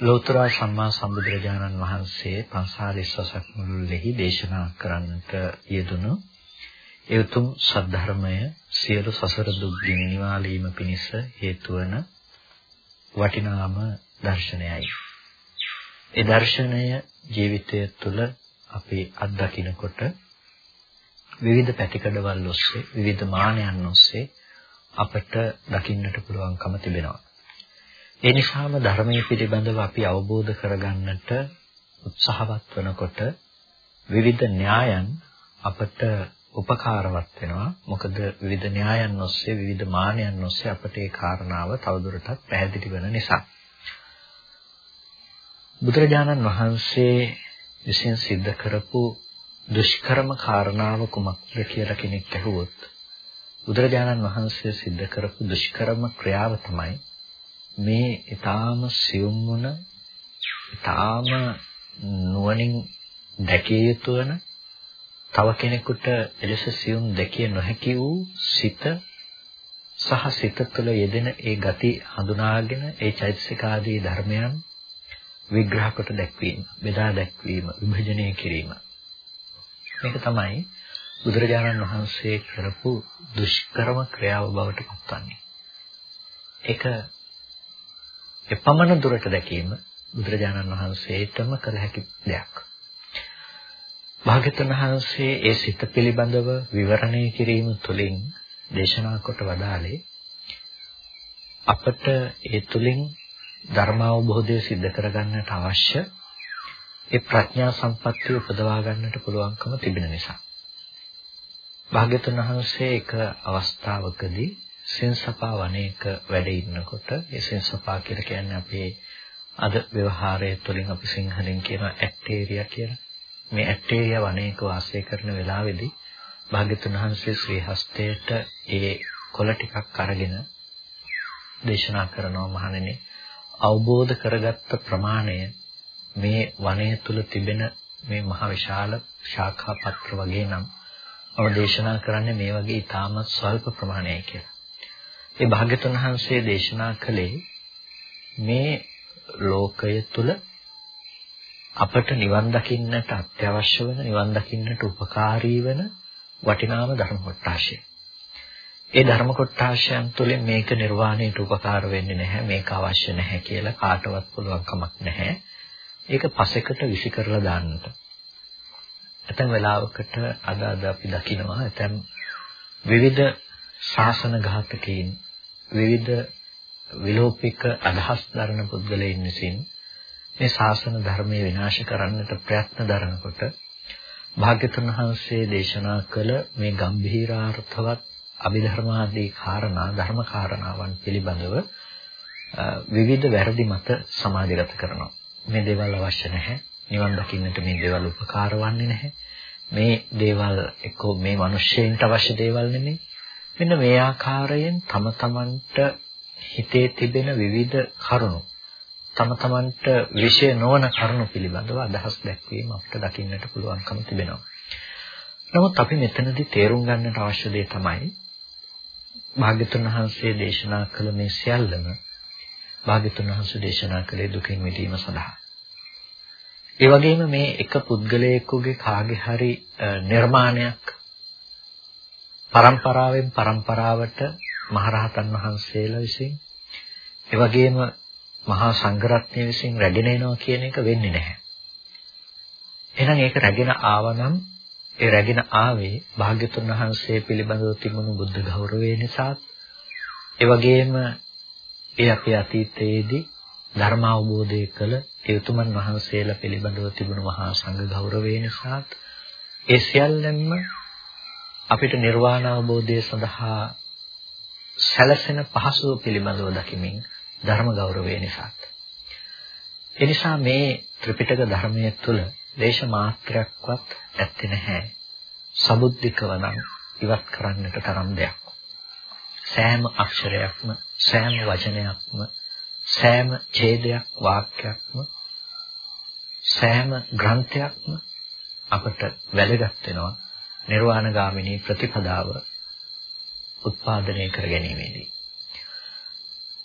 ලෝතර සම්මා සම්බුදුරජාණන් වහන්සේ 540 වසක් මුළුල්ලේහි දේශනා කරන්නට යෙදුණු ඒ උතුම් සද්ධර්මය සියලු සසර දුක් නිවාලීම පිණිස හේතු වන වටිනාම දර්ශනයයි. ඒ දර්ශනය ජීවිතය තුළ අපි අත්දකිනකොට විවිධ පැතිකඩවල් ඔස්සේ විවිධ මානයන් ඔස්සේ අපට දකින්නට පුළුවන්කම තිබෙනවා. ඒ නිසාම ධර්මයේ පිළිබඳව අපි අවබෝධ කරගන්නට උත්සාහවත් වෙනකොට විවිධ න්‍යායන් අපට උපකාරවත් වෙනවා. මොකද විවිධ න්‍යායන් ඔස්සේ විවිධ මානයන් ඔස්සේ අපට ඒ කාරණාව තවදුරටත් පැහැදිලි වෙන නිසා. බුදුරජාණන් වහන්සේ විසින් සිද්ධ කරපු දුෂ්කරම කාරණාව කුමක්ද කියලා කෙනෙක් අහුවොත් බුදුරජාණන් වහන්සේ සිද්ධ කරපු දුෂ්කරම ක්‍රියාව තමයි මේ ඊටාම සියුම් වුණ ඊටාම නුවණින් දැකිය යුතු වන තව කෙනෙකුට එලෙස සියුම් දැකිය නොහැකි වූ සිත සහ සිත තුළ යෙදෙන ඒ ගති හඳුනාගෙන ඒ චෛතසික ආදී ධර්මයන් විග්‍රහ කොට දැක්වීම, බෙදා දැක්වීම, විභජනය කිරීම. මේක තමයි බුදුරජාණන් වහන්සේ කරපු දුෂ්කරම ක්‍රියාව බවට පත්වන්නේ. ඒක එපමණ දුරට දැකීම බුදුරජාණන් වහන්සේටම කළ හැකි දෙයක්. භාග්‍යවතුන් වහන්සේ ඒ සිත පිළිබඳව විවරණය කිරීම තුළින් දේශනා කොට වදාළේ අපට ඒ තුළින් ධර්ම අවබෝධය સિદ્ધ කරගන්නට අවශ්‍ය ඒ ප්‍රඥා සම්පත්තිය උපදවා ගන්නට පුළුවන්කම තිබෙන නිසා. භාග්‍යවතුන් වහන්සේ එක අවස්ථාවකදී සෙන්සපා වනයේක වැඩ ඉන්නකොට ඒ සෙන්සපා කියලා කියන්නේ අපේ අද ව්‍යවහාරය තුළින් අපි සිංහලෙන් කියන ඇක්ටේරියා කියලා. මේ ඇක්ටේරියා වනයේක වාසය කරන වෙලාවේදී භාග්‍යතුන් වහන්සේ ශ්‍රී හස්තයට ඒ කොළ ටිකක් අරගෙන දේශනා කරනවා මහණෙනි අවබෝධ කරගත්ත ප්‍රමාණය මේ වනය තුල තිබෙන මේ මහ විශාල ශාඛා පත්‍ර වගේ නම් මම දේශනා කරන්නේ මේ වගේ ඊටමත් ස්වල්ප ප්‍රමාණයයි කියලා. ඒ භාග්‍යතුන් වහන්සේ දේශනා කළේ මේ ලෝකය තුල අපට නිවන් දකින්නට අත්‍යවශ්‍ය වෙන නිවන් දකින්නට උපකාරී වෙන වටිනාම ධර්ම කොටාශය. ඒ ධර්ම කොටාශයන් තුළින් මේක නිර්වාණයට උපකාර වෙන්නේ නැහැ මේක අවශ්‍ය නැහැ කියලා කාටවත් පුළුවන් කමක් නැහැ. ඒක පසෙකට විසි කරලා දාන්නට. ඇතැම් වෙලාවකට අද අද අපි දකිනවා ඇතැම් විවිධ ශාසන ඝාතකයින් විවිධ විලෝපික අදහස් දරන පුද්ගලයන් විසින් මේ ශාසන ධර්මයේ විනාශ කරන්නට ප්‍රයත්න දරනකොට භාග්‍යතුන් වහන්සේ දේශනා කළ මේ ගම්භීරාර්ථවත් අභිධර්මාදී කාරණා ධර්ම කාරණාවන් පිළිබඳව විවිධ වැරදි මත සමාජගත කරනවා. මේ දේවල් අවශ්‍ය නැහැ. නිවන් දකින්නට මේ දේවල් උපකාර වන්නේ නැහැ. මේ දේවල් එක්කෝ මේ මිනිස්සෙන්ට අවශ්‍ය දේවල් නෙමෙයි. මෙන්න මේ ආකාරයෙන් තම තමන්ට හිතේ තිබෙන විවිධ කරුණු තම තමන්ට විශේෂ නොවන කරුණු පිළිබඳව අදහස් දැක්වීම අපිට දකින්නට පුළුවන්කම තිබෙනවා. නමුත් අපි මෙතනදී තේරුම් ගන්නට අවශ්‍ය දේ තමයි භාග්‍යතුන් වහන්සේ දේශනා කළ මේ සියල්ලම භාග්‍යතුන් වහන්සේ දේශනා කළේ දුකින් මිදීම සඳහා. ඒ වගේම මේ එක පුද්ගලයෙකුගේ කාගේ හරි නිර්මාණයක් પરම්පරාවෙන් પરම්පරාවට මහරහතන් වහන්සේලා විසින් ඒ වගේම මහා සංඝරත්නය විසින් රැගෙන එනවා කියන එක වෙන්නේ නැහැ. එහෙනම් ඒක රැගෙන ආවනම් ඒ රැගෙන ආවේ භාග්‍යතුන් වහන්සේ පිළිබඳව තිබුණු බුද්ධ ගෞරවය නිසා ඒ වගේම ඒ අපේ අතීතයේදී ධර්ම අවබෝධය කළ යතුමන් වහන්සේලා පිළිබඳව තිබුණු මහා සංඝ ගෞරවය නිසා ඒ සියල්ලම අපිට නිර්වාණ අවබෝධය සඳහා සැලසෙන පහසුව පිළිබඳව දකිමින් ධර්ම ගෞරවය නිසා එනිසා මේ ත්‍රිපිටක ධර්මයේ තුල දේශ මාත්‍රයක්වත් ඇත්තේ නැහැ. සබුද්ධිකව නම් ඉවත් කරන්නට තරම් දෙයක්. සෑම අක්ෂරයක්ම සෑම වචනයක්ම සෑම ඡේදයක් වාක්‍යයක්ම සෑම ග්‍රන්ථයක්ම අපට වැදගත් වෙනවා නිර්වාණගාමිනී ප්‍රතිපදාව උත්පාදනය කර ගැනීමේදී.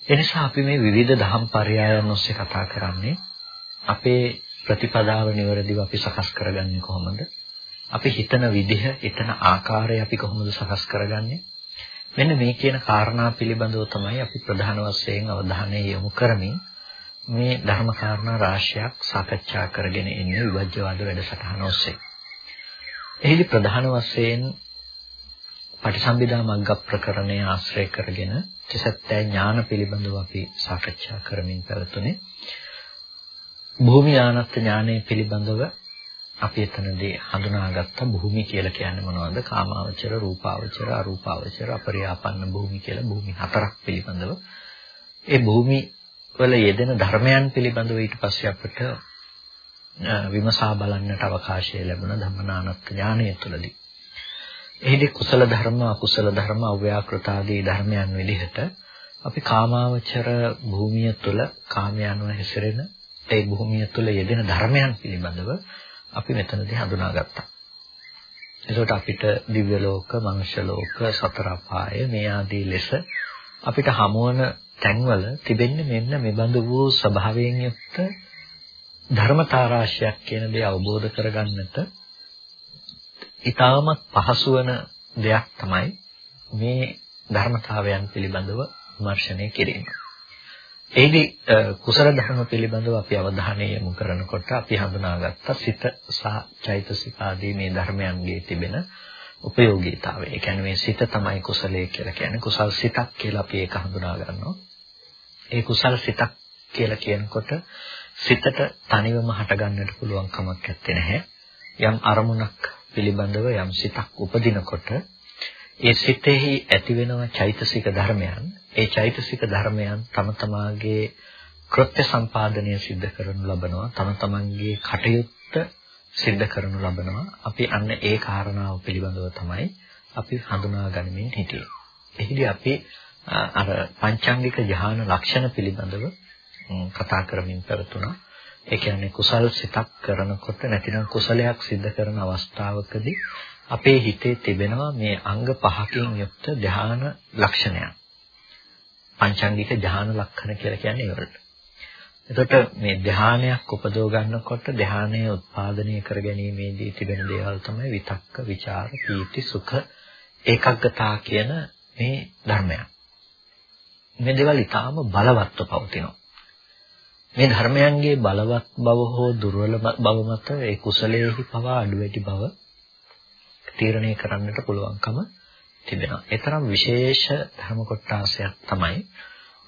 එනිසා අපි මේ විවිධ දහම් පරයයන් ඔස්සේ කතා කරන්නේ අපේ ප්‍රතිපදාව નિවරදිව අපි සකස් කරගන්නේ කොහොමද? අපි හිතන විදිහ, හිතන ආකාරය අපි කොහොමද සකස් කරගන්නේ? මෙන්න මේ කියන කාරණා පිළිබඳව තමයි අපි ප්‍රධාන වශයෙන් අවධානය යොමු කරමින් මේ ධර්ම කාරණා රාශියක් සාකච්ඡා කරගෙන ඉන්නේ විවජ්‍යවාද වැඩසටහන ඔස්සේ. එහිදී ප්‍රධාන වශයෙන් පටිසම්භිදා මග්ග ප්‍රකරණය ආශ්‍රය කරගෙන තිසත්ත්‍ය ඥාන පිළිබඳව අපි සාකච්ඡා කරමින් පැවතුනේ. භූමි ආනත්ත් ඥානය පිළිබඳව අපි එතනදී හඳුනාගත්ත භූමි කියලා කියන්නේ මොනවද? කාමාවචර, රූපාවචර, අරූපාවචර, අපරියාපන්න භූමි කියලා භූමි හතරක් පිළිබඳව. ඒ භූමි වල යෙදෙන ධර්මයන් පිළිබඳව ඊට පස්සේ අපිට විමසා බලන්නට අවකාශය ලැබුණ ධම්මනානත් ඥානය තුළදී. එහිදී කුසල ධර්ම, අකුසල ධර්ම, අව්‍යාකෘත ආදී ධර්මයන් විදිහට අපි කාමාවචර භූමිය තුළ කාමයන්ව හැසිරෙන ඒ භූමිය තුළ යෙදෙන ධර්මයන් පිළිබඳව අපි මෙතනදී හඳුනාගත්තා. එතකොට අපිට දිව්‍ය ලෝක, මනුෂ්‍ය ලෝක, සතර අපාය මේ ආදී ලෙස අපිට හමුවන තැන්වල තිබෙන්නේ මෙන්න මෙබඳු වූ ස්වභාවයෙන් යුක්ත ධර්මතා රාශියක් කියන දේ අවබෝධ කරගන්නට ඊටමත් පහසු වෙන දෙයක් තමයි මේ ධර්මතාවයන් පිළිබඳව විමර්ශනය කිරීම. එහිදී කුසල ධර්ම පිළිබඳව අපි අවධානය යොමු කරනකොට අපි හඳුනාගත්ත සිත සහ චෛතසික ආදී මේ ධර්මයන්ගේ තිබෙන උපයෝගීතාවය. ඒ කියන්නේ මේ සිත තමයි කුසලයේ කියලා කියන්නේ කුසල් සිතක් කියලා අපි ඒක හඳුනා ගන්නවා. ඒ කුසල් සිතක් කියලා කියනකොට සිතට තනිවම හටගන්නට පුළුවන් කමක් නැත්තේ යම් අරමුණක් පිළිබඳව යම් සිතක් උපදිනකොට ඒ සිතෙහි ඇතිවෙනවා චෛතසික ධර්මයන්. ඒ චෛතසික ධර්මයන් තම තමාගේ කෘත්‍ය සම්පාදනය සිද්ධ කරනු ලබනවා. තම තමන්ගේ කටයුත්ත සිද්ධ කරනු ලබනවා. අපි අන්න ඒ කාරණාව පිළිබඳව තමයි අපි හඳුනා ගනිමින් හිටියේ. එහිදී අපි අර පංචාංගික ධ්‍යාන ලක්ෂණ පිළිබඳව කතා කරමින් පැවතුණා. ඒ කියන්නේ කුසල් සිතක් කරනකොට නැතිනම් කුසලයක් සිද්ධ කරන අවස්ථාවකදී අපේ හිතේ තිබෙනවා මේ අංග පහකින් යුක්ත ධ්‍යාන ලක්ෂණයක්. පංචාංගික ධ්‍යාන ලක්ෂණ කියලා කියන්නේ ඒවලට. එතකොට මේ ධ්‍යානයක් උපදව ගන්නකොට ධ්‍යානය උත්පාදනය කර ගැනීමේදී තිබෙන දේවල් තමයි විතක්ක, ਵਿਚාර, පීති, සුඛ, ඒකග්ගතා කියන මේ ධර්මයන්. මේ දේවල් ඊටාම බලවත්ව පවතිනවා. මේ ධර්මයන්ගේ බලවත් බව හෝ දුර්වල බව මත ඒ කුසලයේහි පවා අඩු වැඩි බව තීරණය කරන්නට පුළුවන්කම තිබෙනවා. ඒ තරම් විශේෂ ධර්ම කොටාසයක් තමයි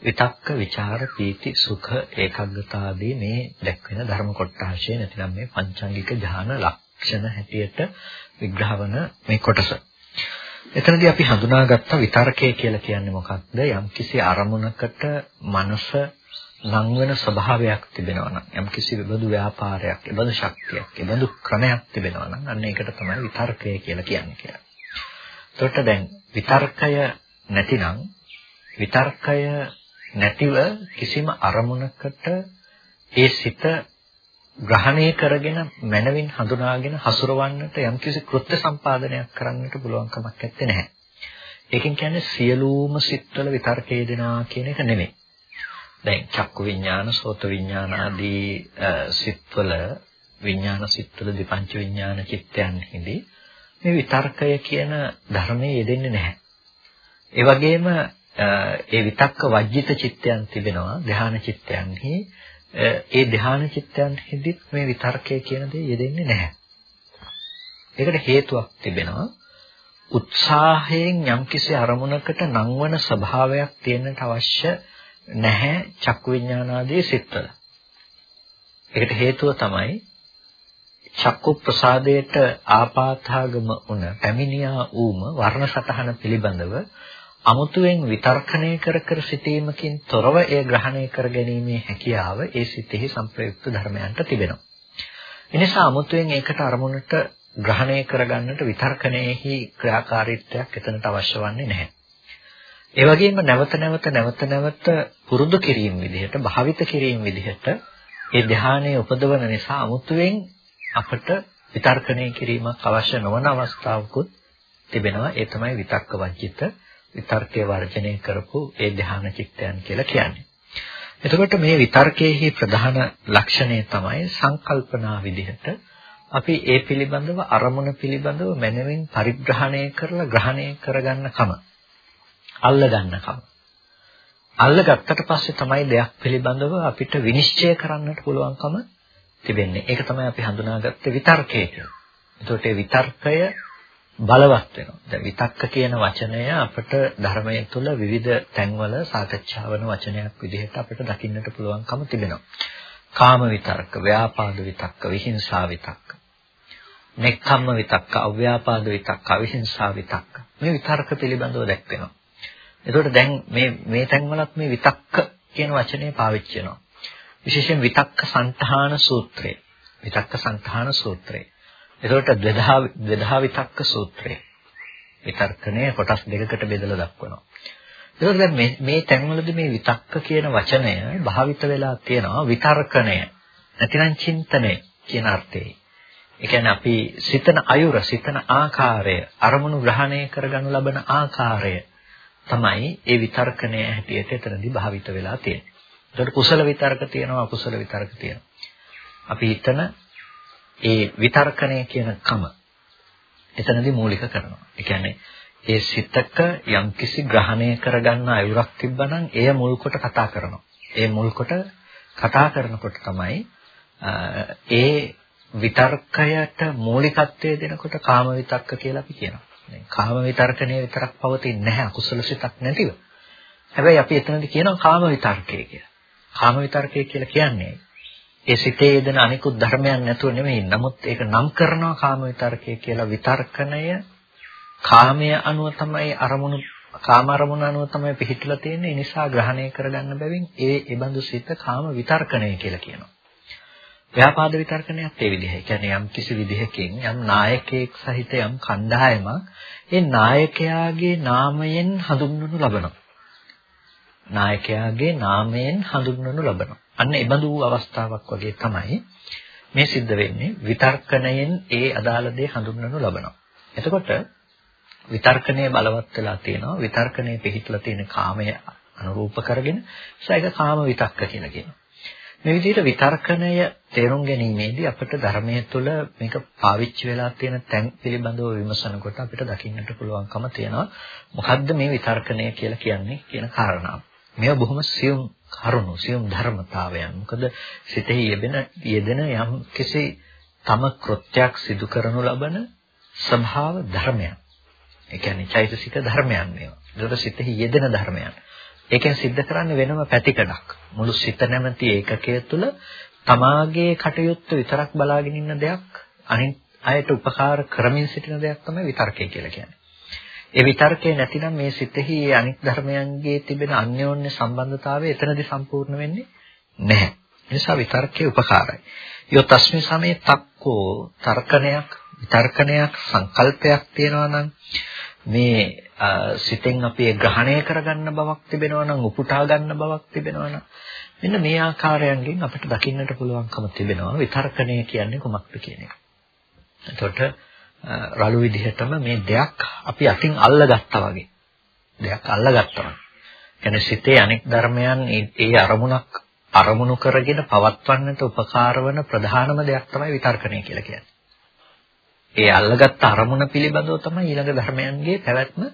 විතක්ක, ਵਿਚාර, පීති, සුඛ, ඒකග්ගතා ආදී මේ දැක්වෙන ධර්ම කොටාශය නැතිනම් මේ පංචාංගික ධාන ලක්ෂණ හැටියට විග්‍රහ වන මේ කොටස. එතනදී අපි හඳුනාගත්ත විතර්කය කියලා කියන්නේ මොකක්ද? යම්කිසි අරමුණකට මනස ලං වෙන ස්වභාවයක් තිබෙනවා නම් යම්කිසි විබඳු ව්‍යාපාරයක්, විබඳු ශක්තියක්, විබඳු ක්‍රමයක් තිබෙනවා නම් අන්න ඒකට තමයි විතර්කය කියලා කියන්නේ කියලා. එතකොට දැන් විතර්කය නැතිනම් විතර්කය නැතිව කිසිම අරමුණකට ඒ සිත ග්‍රහණය කරගෙන මනවින් හඳුනාගෙන හසුරවන්නට යම්කිසි කෘත්‍ය සම්පාදනයක් කරන්නට පුළුවන් කමක් නැත්තේ නැහැ. ඒකෙන් කියන්නේ සියලුම සිත්වල විතර්කය දෙනවා කියන එක නෙමෙයි. දැන් චක්කු විඥාන, සෝත විඥාන ආදී සිත්වල විඥාන සිත්වල දිපංච විඥාන චිත්තයන්හිදී මේ විතර්කය කියන ධර්මයේ යෙදෙන්නේ නැහැ. ඒ වගේම ඒ විතක්ක වජ්ජිත චිත්තයන් තිබෙනවා ධානා චිත්තයන්හි ඒ ධානා චිත්තයන්හිදීත් මේ විතර්කය කියන දේ යෙදෙන්නේ නැහැ. ඒකට හේතුවක් තිබෙනවා. උත්සාහයෙන් යම්කිසි අරමුණකට නංවන ස්වභාවයක් තියෙන්නට අවශ්‍ය නැහැ චක්කු විඥානාදී සිත්වල. ඒකට හේතුව තමයි චක්කු ප්‍රසාදයට ආපාතාගම වුණ පැමිණියා ඌම වර්ණ සතහන පිළිබඳව අමුතුවෙන් විතර්කණය කර කර සිටීමකින් තොරව එය ග්‍රහණය කර ගැනීමේ හැකියාව ඒ සිතෙහි සංප්‍රයුක්ත ධර්මයන්ට තිබෙනවා. එනිසා අමුතුවෙන් ඒකට අරමුණට ග්‍රහණය කරගන්නට විතර්කණයෙහි ක්‍රියාකාරීත්වයක් එතනට අවශ්‍ය වන්නේ නැහැ. ඒ වගේම නැවත නැවත නැවත නැවත පුරුදු කිරීම විදිහට භාවිත කිරීම විදිහට ඒ ධානයේ උපදවන නිසා අමුතුවෙන් අපට විතර්කණය කිරීමක් අවශ්‍ය නොවන අවස්ථාවකුත් තිබෙනවා ඒ තමයි විතක්ක වජිත විතර්කයේ වර්ජනය කරපු ඒ ධාන චිත්තයන් කියලා කියන්නේ. එතකොට මේ විතර්කයේහි ප්‍රධාන ලක්ෂණය තමයි සංකල්පනා විදිහට අපි ඒ පිළිබඳව අරමුණ පිළිබඳව මනමින් පරිග්‍රහණය කරලා ග්‍රහණය කරගන්න කම. අල්ල ගන්නකම. අල්ලගත්තට පස්සේ තමයි දෙයක් පිළිබඳව අපිට විනිශ්චය කරන්නට පුළුවන්කම තිබෙන්නේ. ඒක තමයි අපි හඳුනාගත්තේ විතර්කය කියලා. එතකොට ඒ විතර්කය බලවත් වෙනවා. දැන් විතක්ක කියන වචනය අපිට ධර්මයේ තුල විවිධ තැන්වල සාකච්ඡා වන වචනයක් විදිහට අපිට දකින්නට පුළුවන්කම තිබෙනවා. කාම විතර්ක, ව්‍යාපාද විතක්ක, විහිංසා විතක්ක. නෙක්ඛම්ම විතක්ක, අව්‍යාපාද විතක්ක, අවිහිංසා විතක්ක. මේ විතර්ක පිළිබඳව දැක්වෙනවා. එතකොට දැන් මේ මේ තැන්වලත් මේ විතක්ක කියන වචනේ පාවිච්චි වෙනවා. විශේෂයෙන් විතක්ක සංඨාන සූත්‍රය. විතක්ක සංඨාන සූත්‍රය. එතකොට ද්වේධා ද්වේධා විතක්ක සූත්‍රය. විතර්කණය කොටස් දෙකකට බෙදලා දක්වනවා. එතකොට දැන් මේ මේ තැන්වලදී මේ විතක්ක කියන වචනය භාවිත වෙලා තියෙනවා විතර්කණය. නැතිනම් චින්තනය කියන අර්ථයේ. ඒ කියන්නේ අපි සිතන අයුර, සිතන ආකාරය, අරමුණු ග්‍රහණය කරගනු ලබන ආකාරය තමයි ඒ විතර්කණය හැටියට එතනදී භාවිත වෙලා තියෙන්නේ. ඒකට කුසල විතර්ක තියෙනවා අකුසල විතර්ක තියෙනවා. අපි හිතන ඒ විතර්කණය කියන කම එතනදී මූලික කරනවා. ඒ කියන්නේ ඒ සිතක යම්කිසි ග්‍රහණය කරගන්න අයුරක් තිබ්බනම් එය මුල් කොට කතා කරනවා. ඒ මුල් කොට කතා කරනකොට තමයි ඒ විතර්කයට මූලිකත්වය දෙනකොට කාම විතක්ක කියලා අපි කියනවා. දැන් කාම විතර්කණය විතරක් පවතින්නේ නැහැ අකුසල සිතක් නැතිව. හැබැයි අපි එතනදී කියනවා කාම විතර්කය කියලා. කාම විතර්කය කියලා කියන්නේ ඒ සිතේ යෙදෙන අනිකුත් ධර්මයන් නැතුව නෙමෙයි. නමුත් ඒක නම් කරනවා කාම විතර්කය කියලා. විතර්කණය කාමයේ අනුව තමයි අරමුණු කාම අරමුණ අනුව තමයි පිහිටලා තියෙන්නේ. ඒ නිසා ග්‍රහණය කරගන්න බැවින් ඒ ඒබඳු සිත කාම විතර්කණය කියලා කියනවා. ව්‍යාපාද විතර්කණයක් ඒ විදිහයි. කියන්නේ යම් කිසි විදිහකින් යම් නායකයෙක් සහිත යම් කණ්ඩායමක් ඒ නායකයාගේ නාමයෙන් හඳුන්වනු ලබනවා. නායකයාගේ නාමයෙන් හඳුන්වනු ලබනවා. අන්න ඒ බඳු අවස්ථාවක් වගේ තමයි මේ සිද්ධ වෙන්නේ විතර්කණයෙන් ඒ අදාළ දේ හඳුන්වනු ලබනවා. එතකොට විතර්කණය බලවත් වෙලා තියෙනවා. විතර්කණය පිහිටලා තියෙන කාමය අනුරූප කරගෙන ඒක කාම විතක්ක කියලා කියනවා. මේ විදිහට විතර්කණය තේරුම් ගැනීමේදී අපිට ධර්මයේ තුල මේක පාවිච්චි වෙලා තියෙන තැන් පිළිබඳව විමසනකොට අපිට දකින්නට පුළුවන්කම තියෙනවා. මොකද්ද මේ විතර්කණය කියලා කියන්නේ කියන කාරණාව. මේව බොහොම සියුම් කරුණු, සියුම් ධර්මතාවයන්. මොකද සිතෙහි යෙදෙන යෙදෙන යම් කෙසේ තම කෘත්‍යයක් සිදු කරනු ලබන ස්වභාව ධර්මයන්. ඒ කියන්නේ චෛතසික ධර්මයන් මේවා. ඒකට සිතෙහි යෙදෙන ධර්මයන්. ඒකෙන් සිද්ධ කරන්නේ වෙනම පැතිකඩක්. මුළු සිත නැමැති ඒකකය තුළ තමාගේ කටයුත්ත විතරක් බලාගෙන ඉන්න දෙයක් අනිත් අයට උපකාර කරමින් සිටින දෙයක් තමයි විතර්කය කියලා කියන්නේ. ඒ විතර්කය නැතිනම් මේ සිතෙහි අනිත් ධර්මයන්ගේ තිබෙන අන්‍යෝන්‍ය සම්බන්ධතාවය එතනදී සම්පූර්ණ වෙන්නේ නැහැ. ඒ නිසා විතර්කයේ උපකාරයි. යෝ තස්මි සමේ තක්කෝ තර්කණයක් විතර්කණයක් සංකල්පයක් තියෙනවා නම් මේ සිතෙන් අපි ග්‍රහණය කරගන්න බවක් තිබෙනවා නම් උපුටා ගන්න බවක් තිබෙනවා නම් මෙන්න මේ ආකාරයන්ගෙන් අපිට දකින්නට පුළුවන්කම තිබෙනවා විතර්කණය කියන්නේ කොමක්ද කියන එක. එතකොට රළු විදිහටම මේ දෙයක් අපි අතින් අල්ලගත්තා වගේ. දෙයක් අල්ලගත්තා. කියන්නේ සිතේ අනෙක් ධර්මයන් ඒ අරමුණක් අරමුණු කරගෙන පවත්වන්නට උපකාර වන ප්‍රධානම දෙයක් තමයි විතර්කණය කියලා කියන්නේ. ඒ අල්ලගත්ත අරමුණ පිළිබඳව තමයි ඊළඟ ධර්මයන්ගේ පැවැත්ම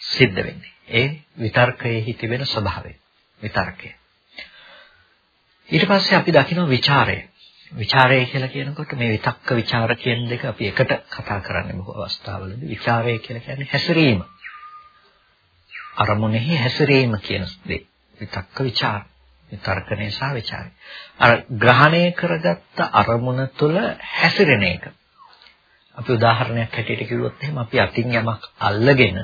සිද්ධ වෙන්නේ. ඒ විතර්කයේ තිබෙන ස්වභාවය. විතර්කය. ඊට පස්සේ අපි දකිනවා ਵਿਚාරය. විචාරය කියලා කියනකොට මේ විතක්ක විචාර කියන දෙක අපි එකට කතා කරන්නේ බොහෝ අවස්ථාවලදී. විචාරය කියලා කියන්නේ හැසිරීම. අරමුණෙහි හැසිරීම කියන දේ. විතක්ක විචාර මේ තර්කණය සහ විචාරය අර ග්‍රහණය කරගත්ත අරමුණ තුළ හැසිරෙන එක. අපි උදාහරණයක් හැටියට කිව්වොත් එහෙම අපි අතින් යමක් අල්ලගෙන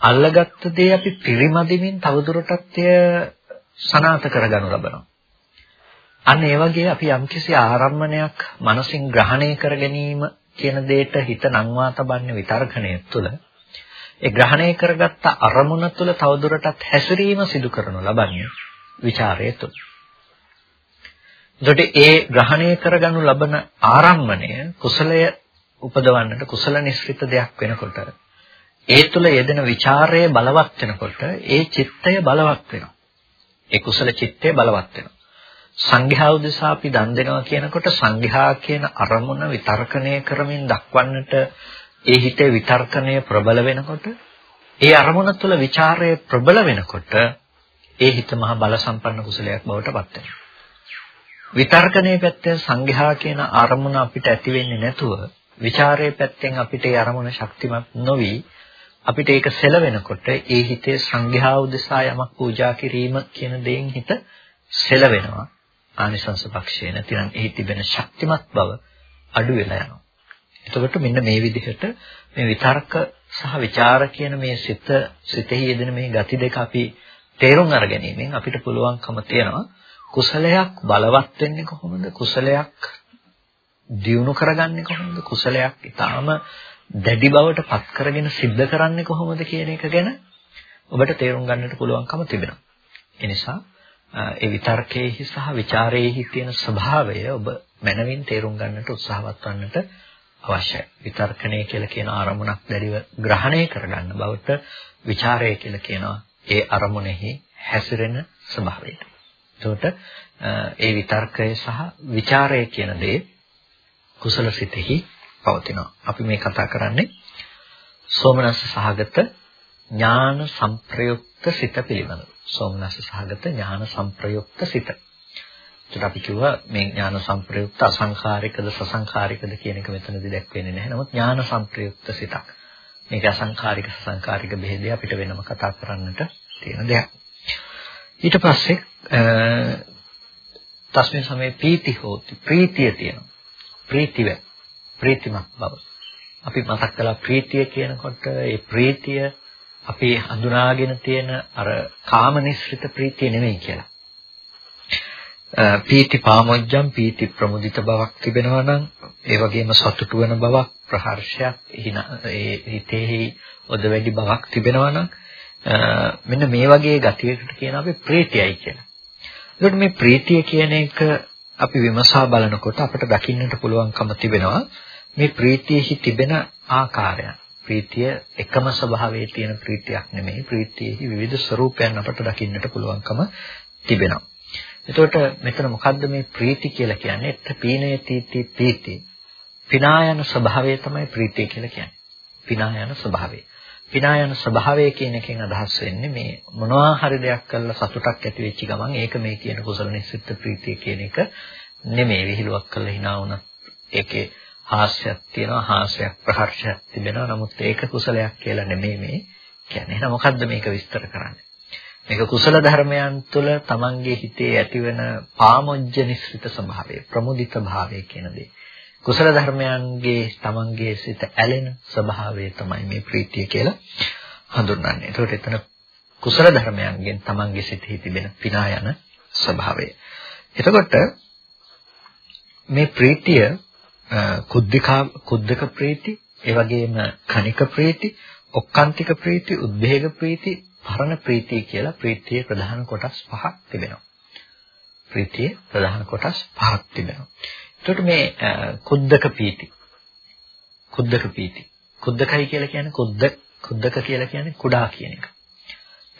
අල්ලගත්ත දේ අපි පිරිමදිමින් තවදුරටත් එය සනාථ කරගනු ලබනවා. අන්න ඒ වගේ අපි යම්කිසි ආරම්මණයක් මනසින් ග්‍රහණය කර ගැනීම කියන දෙයට හිත නංවා තබන්නේ විතර්කණය තුළ ඒ ග්‍රහණය කරගත්ත අරමුණ තුළ තවදුරටත් හැසිරීම සිදු කරනු ලබන්නේ ਵਿਚාරය තුළ. එතකොට ඒ ග්‍රහණය කරගනු ලබන ආරම්මණය කුසලය උපදවන්නට කුසල නිස්ෘත දෙයක් වෙනකොට ඒ තුළ යෙදෙන ਵਿਚාරයේ බලවත් වෙනකොට ඒ චිත්තය බලවත් වෙනවා. ඒ කුසල චිත්තය බලවත් වෙනවා. සංඝයා උදෙසා අපි දන් දෙනවා කියනකොට සංඝයා කියන අරමුණ විතර්කණය කරමින් දක්වන්නට ඒ හිතේ විතර්කණය ප්‍රබල වෙනකොට ඒ අරමුණ තුළ ਵਿਚාරය ප්‍රබල වෙනකොට ඒ හිත මහා බල සම්පන්න කුසලයක් බවට පත් වෙනවා. විතර්කණයේ පැත්තෙන් සංඝයා කියන අරමුණ අපිට ඇති වෙන්නේ නැතුව ਵਿਚාරයේ පැත්තෙන් අපිට ඒ අරමුණ ශක්තිමත් නොවි අපිට ඒක සෙලවෙනකොට ඒ හිතේ සංඝයා උදෙසා යමක් පූජා කිරීම කියන දෙයින් හිත සෙලවෙනවා ආනිසංස පක්ෂේ නැතිනම් එහි තිබෙන ශක්තිමත් බව අඩු වෙලා යනවා. එතකොට මෙන්න මේ විදිහට මේ විතර්ක සහ ਵਿਚාර කියන මේ සිත සිතෙහි යෙදෙන මේ ගති දෙක අපි තේරුම් අරගැනීමෙන් අපිට පුළුවන්කම තියෙනවා. කුසලයක් බලවත් වෙන්නේ කොහොමද? කුසලයක් දියුණු කරගන්නේ කොහොමද? කුසලයක් ඊටාම දැඩි බවට පත් කරගෙන සිද්ධ කරන්නේ කොහොමද කියන එක ගැන ඔබට තේරුම් ගන්නට පුළුවන්කම තිබෙනවා. ඒ නිසා ඒ විතර්කයේහි සහ ਵਿਚාරයේහි තියෙන ස්වභාවය ඔබ මනමින් තේරුම් ගන්නට උත්සාහවත් වන්නට අවශ්‍යයි. විතර්කණය කියලා කියන අරමුණක් දැඩිව ග්‍රහණය කරගන්න බවට ਵਿਚාරය කියලා කියනවා. ඒ අරමුණෙහි හැසිරෙන ස්වභාවයට. එතකොට ඒ විතර්කය සහ ਵਿਚාරය කියන දේ කුසල සිතෙහි පවතිනවා. අපි මේ කතා කරන්නේ සෝමනස්ස සහගත ඥාන සංප්‍රයුක්ත සිත පිළිබඳව. සෝමනස්ස සහගත ඥාන සංප්‍රයුක්ත සිත. ඒකට අපි කිව්වා මේ ඥාන සංප්‍රයුක්ත අසංඛාරිකද සසංඛාරිකද කියන එක මෙතනදී දැක්වෙන්නේ නැහැ. නමුත් ඥාන සංප්‍රයුක්ත සිතක්. මේක අසංඛාරික සසංඛාරික බෙහෙදය අපිට වෙනම කතා කරන්නට තියෙන දෙයක්. ඊට පස්සේ තස්මින් සමේ පීති හෝති ප්‍රීතිය තියෙනවා. ප්‍රීතිව ප්‍රීතිමත් බව. අපි මතක් කළා ප්‍රීතිය කියනකොට ඒ ප්‍රීතිය අපි හඳුනාගෙන තියෙන අර කාමනිස්ෘත ප්‍රීතිය නෙමෙයි කියලා. පීති පාමොජ්ජම් පීති ප්‍රමුදිත බවක් තිබෙනවා නම් ඒ වගේම සතුටු වෙන බවක් ප්‍රහර්ෂයක් ඒ හිතෙහි ඔද වැඩි බවක් තිබෙනවා නම් මෙන්න මේ වගේ ගතියකට කියන අපි ප්‍රීතියයි කියලා. ඒකට මේ ප්‍රීතිය කියන එක අපි විමසා බලනකොට අපිට දකින්නට පුළුවන්කම තිබෙනවා මේ ප්‍රීතියෙහි තිබෙන ආකාරයන්. ප්‍රීතිය එකම ස්වභාවයේ තියෙන ප්‍රීතියක් නෙමෙයි. ප්‍රීතියෙහි විවිධ ස්වરૂපයන් අපට දකින්නට පුළුවන්කම තිබෙනවා. එතකොට මෙතන මොකද්ද මේ ප්‍රීති කියලා කියන්නේ? එත් පීනේති පීති. පිනායන ස්වභාවය තමයි ප්‍රීතිය කියලා කියන්නේ. පිනායන ස්වභාවය. පිනායන ස්වභාවය කියන එකෙන් අදහස් වෙන්නේ මේ මොනවා හරි දෙයක් කරලා සතුටක් ඇති වෙච්ච ගමන් ඒක මේ කියන කුසල නිසිත ප්‍රීතිය කියන එක නෙමෙයි විහිළුවක් කරලා hina වුණත් ඒකේ හාස්‍යයක් තියෙනවා හාස්‍යයක් ප්‍රහර්ෂයක් තිබෙනවා නමුත් ඒක කුසලයක් කියලා නෙමෙයි මේ කියන්නේ එහෙනම් මොකද්ද මේක විස්තර කරන්නේ මේක කුසල ධර්මයන් තුළ තමන්ගේ හිතේ ඇතිවෙන පාමොජ්ජ නිස්ෘත ස්වභාවය ප්‍රමුදිත භාවය කියන දේ කුසල ධර්මයන්ගේ තමන්ගේ සිත ඇලෙන ස්වභාවය තමයි මේ ප්‍රීතිය කියලා හඳුන්වන්නේ. ඒකට එතන කුසල ධර්මයන්ගෙන් තමන්ගේ සිතෙහි තිබෙන පිනා යන ස්වභාවය. එතකොට මේ ප්‍රීතිය කුද්ධිකා කුද්ධක ප්‍රීති, ඒ වගේම කනික ප්‍රීති, ඔක්කාන්තික ප්‍රීති, උද්වේග ප්‍රීති, පරණ ප්‍රීති කියලා ප්‍රීතියේ ප්‍රධාන කොටස් පහක් තිබෙනවා. ප්‍රීතියේ ප්‍රධාන කොටස් පහක් තිබෙනවා. එතකොට මේ කුද්දක පීති. කුද්දක පීති. කුද්දකයි කියලා කියන්නේ කුද්ද කුද්දක කියලා කියන්නේ කුඩා කියන එක.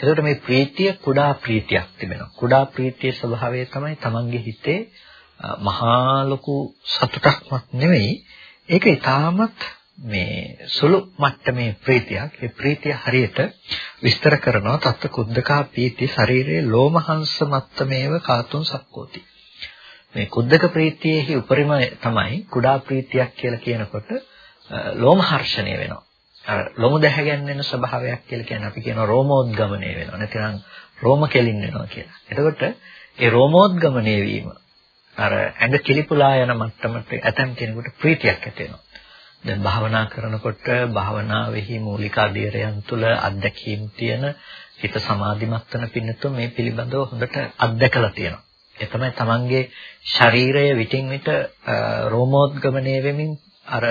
එතකොට මේ ප්‍රීතිය කුඩා ප්‍රීතියක් තිබෙනවා. කුඩා ප්‍රීතියේ ස්වභාවය තමයි Tamange හිතේ මහා ලොකු සතුටක්වත් නෙවෙයි. ඒක ඊටමත් මේ සුළු මට්ටමේ ප්‍රීතියක්. ඒ ප්‍රීතිය හරියට විස්තර කරනවා තත්ත්ව කුද්දකා පීති ශරීරයේ ලෝමහංශ මට්ටමේව කාතුන් සක්කෝති. මේ කුද්දක ප්‍රීතියෙහි උපරිම තමයි කුඩා ප්‍රීතියක් කියලා කියනකොට ලෝමහර්ෂණය වෙනවා. අර ලොමු දැහැගැන්වෙන ස්වභාවයක් කියලා කියන්නේ අපි කියනවා රෝමෝද්ගමණය වෙනවා. නැත්නම් රෝම කෙලින් වෙනවා කියලා. එතකොට ඒ රෝමෝද්ගමණය වීම අර ඇඟ කිලිපුලා යන මට්ටමට ඇතම් කෙනෙකුට ප්‍රීතියක් ඇති වෙනවා. දැන් භාවනා කරනකොට භාවනාවේහි මූලික අධීරයන් තුල අත්දැකීම් තියෙන හිත සමාධිමත් වෙන පින්නතුන් මේ පිළිබඳව හොඳට අත්දැකලා තියෙනවා. ඒ තමයි තමන්ගේ ශරීරය විටින් විට රෝමෝද්ගමණය වෙමින් අර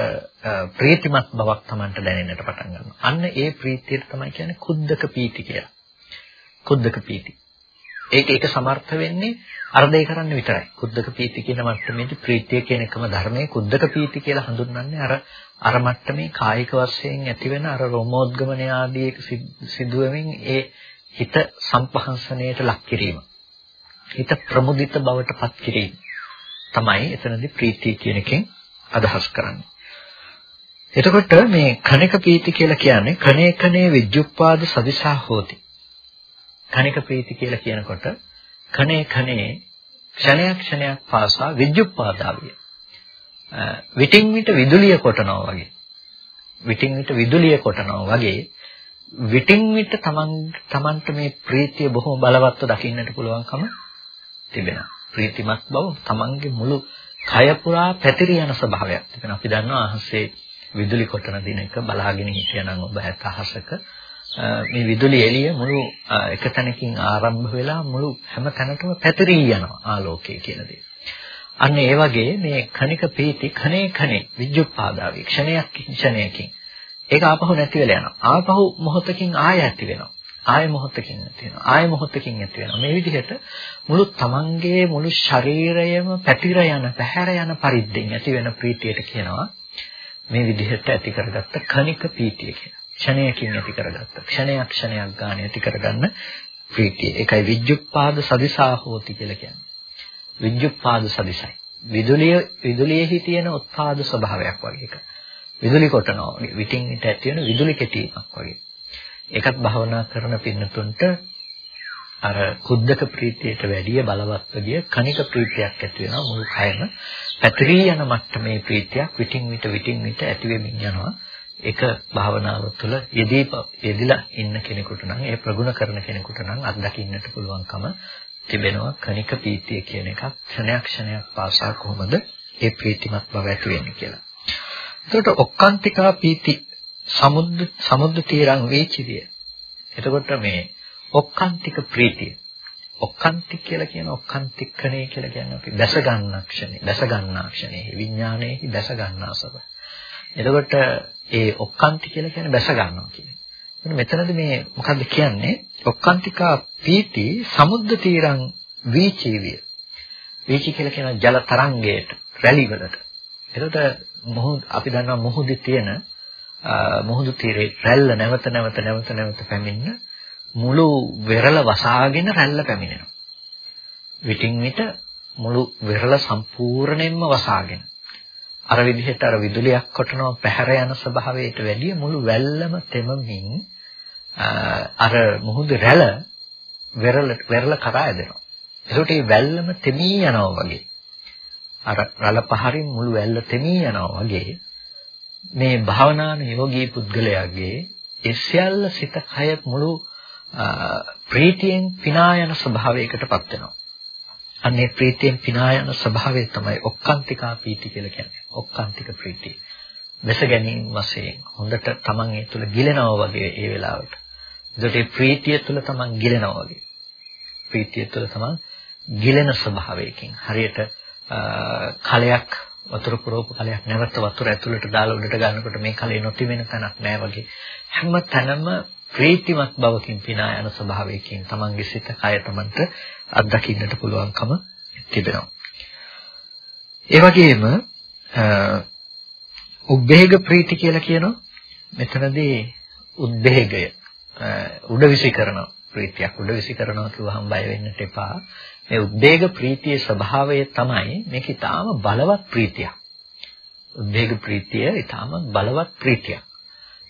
ප්‍රීතිමත් බවක් තමන්ට දැනෙන්නට පටන් ගන්නවා. අන්න ඒ ප්‍රීතියට තමයි කියන්නේ කුද්දක පීති කියලා. කුද්දක පීති. ඒක ඒක සමර්ථ වෙන්නේ අර්ධය කරන්න විතරයි. කුද්දක පීති කියන මට්ටමේදී ප්‍රීතිය කියන එකම ධර්මයේ කුද්දක පීති කියලා හඳුන්වන්නේ අර අර මට්ටමේ කායික වශයෙන් ඇතිවෙන අර රෝමෝද්ගමන ආදී සිදුවෙමින් ඒ හිත සම්පහන්සණයට ලක් කිරීම. හිත ප්‍රමුදිත බවට පත් කිරීම තමයි එතනදී ප්‍රීතිය කියන එකෙන් අදහස් කරන්නේ. එතකොට මේ කණික ප්‍රීති කියලා කියන්නේ කණේ කණේ විජ්ජුප්පාද සදිසා හෝති. කණික ප්‍රීති කියලා කියනකොට කණේ කණේ ක්ෂණයක් ක්ෂණයක් පාසා විජ්ජුප්පාදාවිය. විටින් විට විදුලිය කොටනවා වගේ. විටින් විට විදුලිය කොටනවා වගේ විටින් විට තමන් තමන්ට මේ ප්‍රීතිය බොහොම බලවත්ව දකින්නට පුළුවන්කම තිබෙනවා. ප්‍රීතිමත් බව තමන්ගේ මුළු කය පුරා පැතිරී යන ස්වභාවයක් තිබෙනවා. අපි දන්නවා අහසේ විදුලි කොටන දිනක බලාගෙන හිටියනම් ඔබ ඇත අහසක මේ විදුලි එළිය මුළු එක තැනකින් ආරම්භ වෙලා මුළු හැම තැනටම පැතිරී යනවා ආලෝකය කියන දේ. අන්න ඒ වගේ මේ කණික පීති කනේ කනේ විජ්ජුපාදාවි ක්ෂණයක් ක්ෂණයකින් ඒක ආපහු නැති වෙලා යනවා. ආපහු මොහොතකින් ආය ඇති වෙනවා. ආය මොහොතකින් ඇති වෙනවා. ආය මොහොතකින් ඇති වෙනවා. මේ විදිහට මුළු තමන්ගේ මුළු ශරීරයම පැතිර යන, පැහැර යන පරිද්දෙන් ඇති වෙන ප්‍රීතියට කියනවා මේ විදිහට ඇති කරගත්ත කණික පීතිය කියලා. ක්ෂණයකින් ඇති කරගත්ත. ක්ෂණයක් ක්ෂණයක් ගන්න ඇති කරගන්න ප්‍රීතිය. ඒකයි විජ්ජුප්පාද සදිසා හෝති කියලා කියන්නේ. විජ්ජුප්පාද සදිසයි. විදුලිය විදුලියෙහි තියෙන උත්පාද ස්වභාවයක් වගේ එක. විදුලි කොටනවා වගේ විටින් විට ඇති වෙන විදුලි කෙටීමක් වගේ. ඒකත් භවනා කරන පින්නතුන්ට අර කුද්දක ප්‍රීතියට වැඩිය බලවත්ව ගිය කණික ප්‍රීතියක් ඇති වෙනවා මුළු කයම පැතිරී යන මට්ටමේ ප්‍රීතියක් විටින් විට විටින් විට ඇති වෙමින් යනවා ඒක භාවනාව තුළ යෙදී යෙදිලා ඉන්න කෙනෙකුට නම් ඒ ප්‍රගුණ කරන කෙනෙකුට නම් අත්දකින්නට පුළුවන්කම තිබෙනවා කණික ප්‍රීතිය කියන එකක් ක්ෂණයක් ක්ෂණයක් පාසා කොහොමද ඒ ප්‍රීතිමත් බව ඇති වෙන්නේ කියලා. එතකොට ඔක්කාන්තිකා පීති සමුද්ද සමුද්ද තීරං වේචිරිය. එතකොට මේ ඔක්කාන්තික ප්‍රීතිය. ඔක්කාන්තික කියලා කියන ඔක්කාන්තිකණේ කියලා කියන්නේ අපි දැස ගන්නා ක්ෂණේ, දැස ගන්නා ක්ෂණේ, විඥානයේහි දැස ගන්නා සබ. එතකොට ඒ ඔක්කාන්ති කියලා කියන්නේ දැස ගන්නවා කියන්නේ. මෙතනදී මේ මොකද්ද කියන්නේ? ඔක්කාන්තිකා පීති සමුද්ද තීරං වීචීවිය. වීචි කියලා කියන ජල තරංගයට, රැලි වලට. එතකොට මොහොත අපි දන්නවා මොහොතේ තියෙන මොහොදු තීරේ රැල්ල නැවත නැවත නැවත නැවත පැමිණ මුළු වෙරළ වසාගෙන රැල්ල පැමිණෙනවා. විටින් විට මුළු වෙරළ සම්පූර්ණයෙන්ම වසාගෙන අර විදිහට අර විදුලියක් කොටනවා පැහැර යන ස්වභාවයට වැඩිය මුළු වැල්ලම තෙමමින් අර මුහුදු රැළ වෙරළ වෙරළ කරා ඇදෙනවා. ඒකට මේ වැල්ලම තෙමී යනවා වගේ. අර රළ පහරින් මුළු වැල්ල තෙමී යනවා වගේ මේ භාවනාන යෝගී පුද්ගලයාගේ ඒ සියල්ල සිත කය මුළු ප්‍රීතියෙන් පිනා යන ස්වභාවයකටපත් වෙනවා. අන්නේ ප්‍රීතියෙන් පිනා යන ස්වභාවය තමයි ඔක්කාන්තිකා පීති කියලා කියන්නේ. ඔක්කාන්තික ප්‍රීතිය. මෙස ගැනීම වශයෙන් හොඳට Taman ඒ තුල ගිලෙනවා වගේ ඒ වෙලාවට. ඒකට ඒ ප්‍රීතිය තුල Taman ගිලෙනවා වගේ. ප්‍රීතිය තුල Taman ගිලෙන ස්වභාවයකින් හරියට කලයක් වතුර පුරවපු කලයක් නැවත වතුර ඇතුළට දාලා උඩට ගන්නකොට මේ කලේ නොතිබෙන තැනක් නැහැ වගේ හැම තැනම ප්‍රීතිමත් බවකින් පිනා යන ස්වභාවයකින් තමන්ගේ සිත කය තමන්ට අත්දකින්නට පුළුවන්කම තිබෙනවා. ඒ වගේම උද්වේග ප්‍රීති කියලා කියනවා මෙතනදී උද්වේගය උඩ විසි කරන ප්‍රීතියක් උඩ විසි කරනවා කිව්වහම බය වෙන්නට එපා. මේ උද්වේග ප්‍රීතියේ ස්වභාවය තමයි මේක ඊටාම බලවත් ප්‍රීතියක්. උද්වේග ප්‍රීතිය ඊටාම බලවත් ප්‍රීතියක්.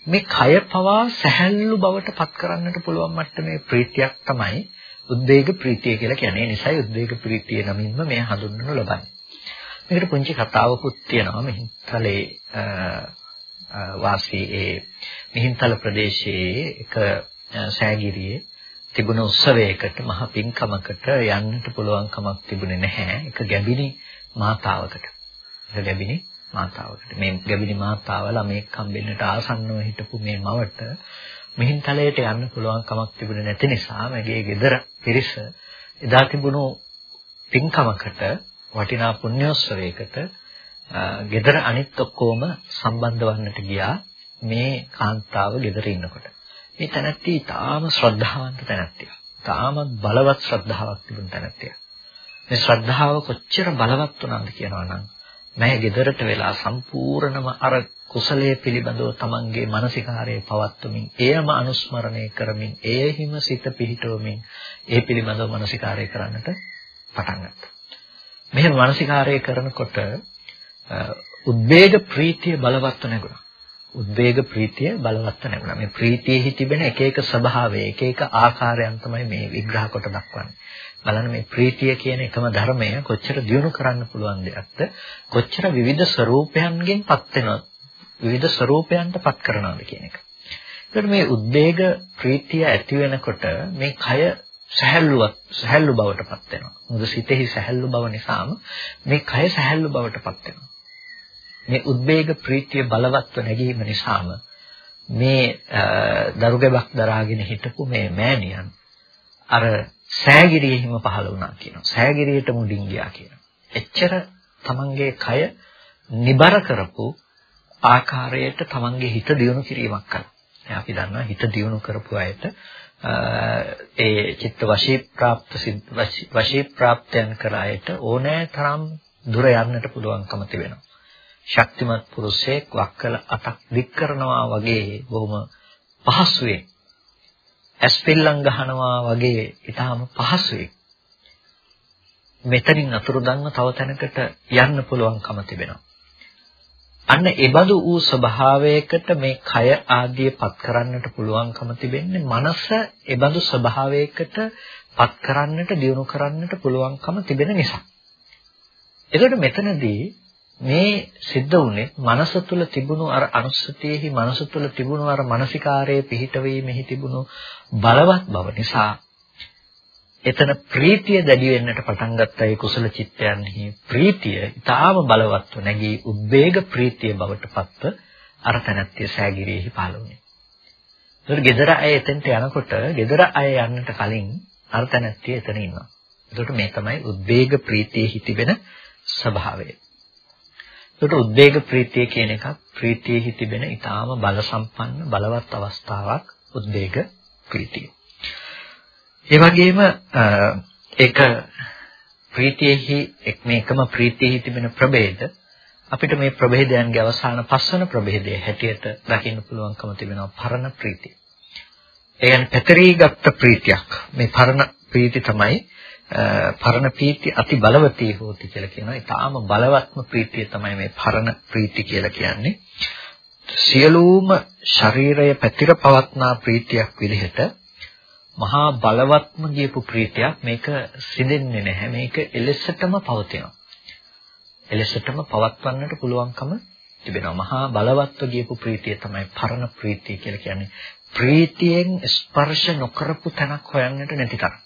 මේ කය පවා සැහැල්ලු බවට පත් කරන්නට පුළුවන් මට්ටමේ ප්‍රීතියක් තමයි උද්වේග ප්‍රීතිය කියලා කියන්නේ. ඒ නිසායි උද්වේග ප්‍රීතිය නමින්ම මේ හඳුන්වනු ලබන්නේ. මේකට පුංචි කතාවකුත් තියෙනවා මිහින්තලේ වාසී ඒ මිහින්තල ප්‍රදේශයේ එක සෑගිරියේ තිබුණ උත්සවයකට මහ පින්කමකට යන්නට පුළුවන් කමක් තිබුණේ නැහැ. එක ගැබිනි මාතාවකට. එක ගැබිනි මාතාවකට. මේ ගැබිනි මාතාව ළමෙක් හම්බෙන්නට ආසන්නව හිටපු මේ මවට මිහින්තලයට යන්න පුළුවන් කමක් තිබුණේ නැති නිසා මගේ ගෙදර පිරිස එදා තිබුණු පින්කමකට වටිනා පුණ්‍යෝත්සවයකට ගෙදර අනිත් ඔක්කොම සම්බන්ධ වන්නට ගියා මේ කාන්තාව ගෙදර ඉන්නකොට. මේ තැනැත්තිය ඊටාම ශ්‍රද්ධාවන්ත තැනැත්තියක්. තාම බලවත් ශ්‍රද්ධාවක් තිබුණ තැනැත්තියක්. මේ ශ්‍රද්ධාව කොච්චර බලවත් වුණාද කියනවා නම් මම ගෙදරට වෙලා සම්පූර්ණම අර කුසලයේ පිළිබඳව තමන්ගේ මානසිකාරයේ පවත්වමින් එයම අනුස්මරණය කරමින් එයෙහිම සිත පිහිටවමින් ඒ පිළිබඳව මානසිකාරය කරන්නට පටන් ගත්තා. මෙහෙම මානසිකාරය කරනකොට උද්වේග ප්‍රීතිය බලවත් නැගුණා. උද්වේග ප්‍රීතිය බලවත් නැගුණා. මේ ප්‍රීතියෙහි තිබෙන එක එක ස්වභාවය, එක එක ආකාරයන් තමයි මේ විග්‍රහ කොට දක්වන්නේ. බලන්න මේ ප්‍රීතිය කියන එකම ධර්මය කොච්චර දියුණු කරන්න පුළුවන් දෙයක්ද? කොච්චර විවිධ ස්වરૂපයන්ගෙන් පත් වෙනවද? විවිධ ස්වરૂපයන්ට පත් කරනවද කියන එක. ඒකට මේ උද්වේග ප්‍රීතිය ඇති වෙනකොට මේ කය සැහැල්ලුවක් සැහැල්ලු බවට පත් වෙනවා. මොකද සිතෙහි සැහැල්ලු බව නිසාම මේ කය සැහැල්ලු බවට පත් වෙනවා. මේ උද්වේග ප්‍රීතිය බලවත්ව නැගීම නිසාම මේ දරුගැබක් දරාගෙන හිටපු මේ මෑණියන් අර සෑගිරියෙහිම පහළ වුණා කියනවා. සෑගිරියට මුඩින් ගියා කියනවා. එච්චර තමන්ගේ කය නිබර කරපු ආකාරයට තමන්ගේ හිත දියුණු කිරීමක් කළා. අපි දන්නවා හිත දියුණු කරපු අයට ඒ චිත්ත වශී ප්‍රාප්ත වශී ප්‍රාප්තයන් කර අයට ඕනෑ තරම් දුර යන්නට පුළුවන්කම තිබෙනවා. ශක්තිමත් පුරුෂයෙක් වක්කල අතක් දික් කරනවා වගේ බොහොම පහසුවෙන් ඇස්පිල්ලම් ගහනවා වගේ ඊටාම පහසුවෙන් මෙතනින් අතුරුදන්ව තව තැනකට යන්න පුළුවන්කම තිබෙනවා. අන්න ඒබඳු වූ ස්වභාවයකට මේ කය ආදිය පත් කරන්නට පුළුවන්කම තිබෙන්නේ මනස ඒබඳු ස්වභාවයකට පත් කරන්නට දියුණු කරන්නට පුළුවන්කම තිබෙන නිසා. එතකොට මෙතනදී මේ සිද්ධ වුනේ මනස තුල තිබුණු අර අනුස්සතියෙහි මනස තුල තිබුණු අර මානසිකාරයේ පිහිටවීමෙහි තිබුණු බලවත් බව නිසා එතන ප්‍රීතිය දැඩි වෙන්නට පටන් ගත්තා ඒ කුසල චිත්තයන්හි ප්‍රීතිය ඊටාම බලවත්ව නැගී උද්වේග ප්‍රීතිය බවට පත්ව අර තනත්‍ය සෑගිරියෙහි පහළ වුණේ. ඒතර ගෙදර අය එතෙන්ට යනකොට ගෙදර අය යන්නට කලින් අර තනත්‍ය එතන ඉන්නවා. ඒකට මේ තමයි උද්වේග ප්‍රීතියෙහි තිබෙන ස්වභාවය. ඒකට උද්වේග ප්‍රීතිය කියන එකක් ප්‍රීතියෙහි තිබෙන ඊටාම බල සම්පන්න බලවත් අවස්ථාවක් උද්වේග ප්‍රීතිය. ඒ වගේම ඒක ප්‍රීතියෙහි එක් මේකම ප්‍රීතියෙහි තිබෙන ප්‍රභේද අපිට මේ ප්‍රභේදයන්ගේ අවසාන පස්වන ප්‍රභේදය හැටියට දකින්න පුළුවන්කම තිබෙනවා පරණ ප්‍රීතිය. ඒ කියන්නේ පැතරීගත් ප්‍රීතියක්. මේ පරණ ප්‍රීති තමයි පරණ ප්‍රීති අති බලවතී හෝති කියලා කියනවා. ඊටාම බලවත්ම ප්‍රීතිය තමයි මේ පරණ ප්‍රීති කියලා කියන්නේ. සියලුම ශරීරය පැතිර පවත්නා ප්‍රීතියක් විදිහට මහා බලවත්ම ගියපු ප්‍රීතියක් මේක සිදෙන්නේ නැහැ. මේක එලෙසටම පවතිනවා. එලෙසටම පවත්වන්නට පුළුවන්කම තිබෙනවා. මහා බලවත්ව ගියපු ප්‍රීතිය තමයි පරණ ප්‍රීතිය කියලා කියන්නේ. ප්‍රීතියෙන් ස්පර්ශ නොකරපු තැනක් හොයන්නට නැති තරම්.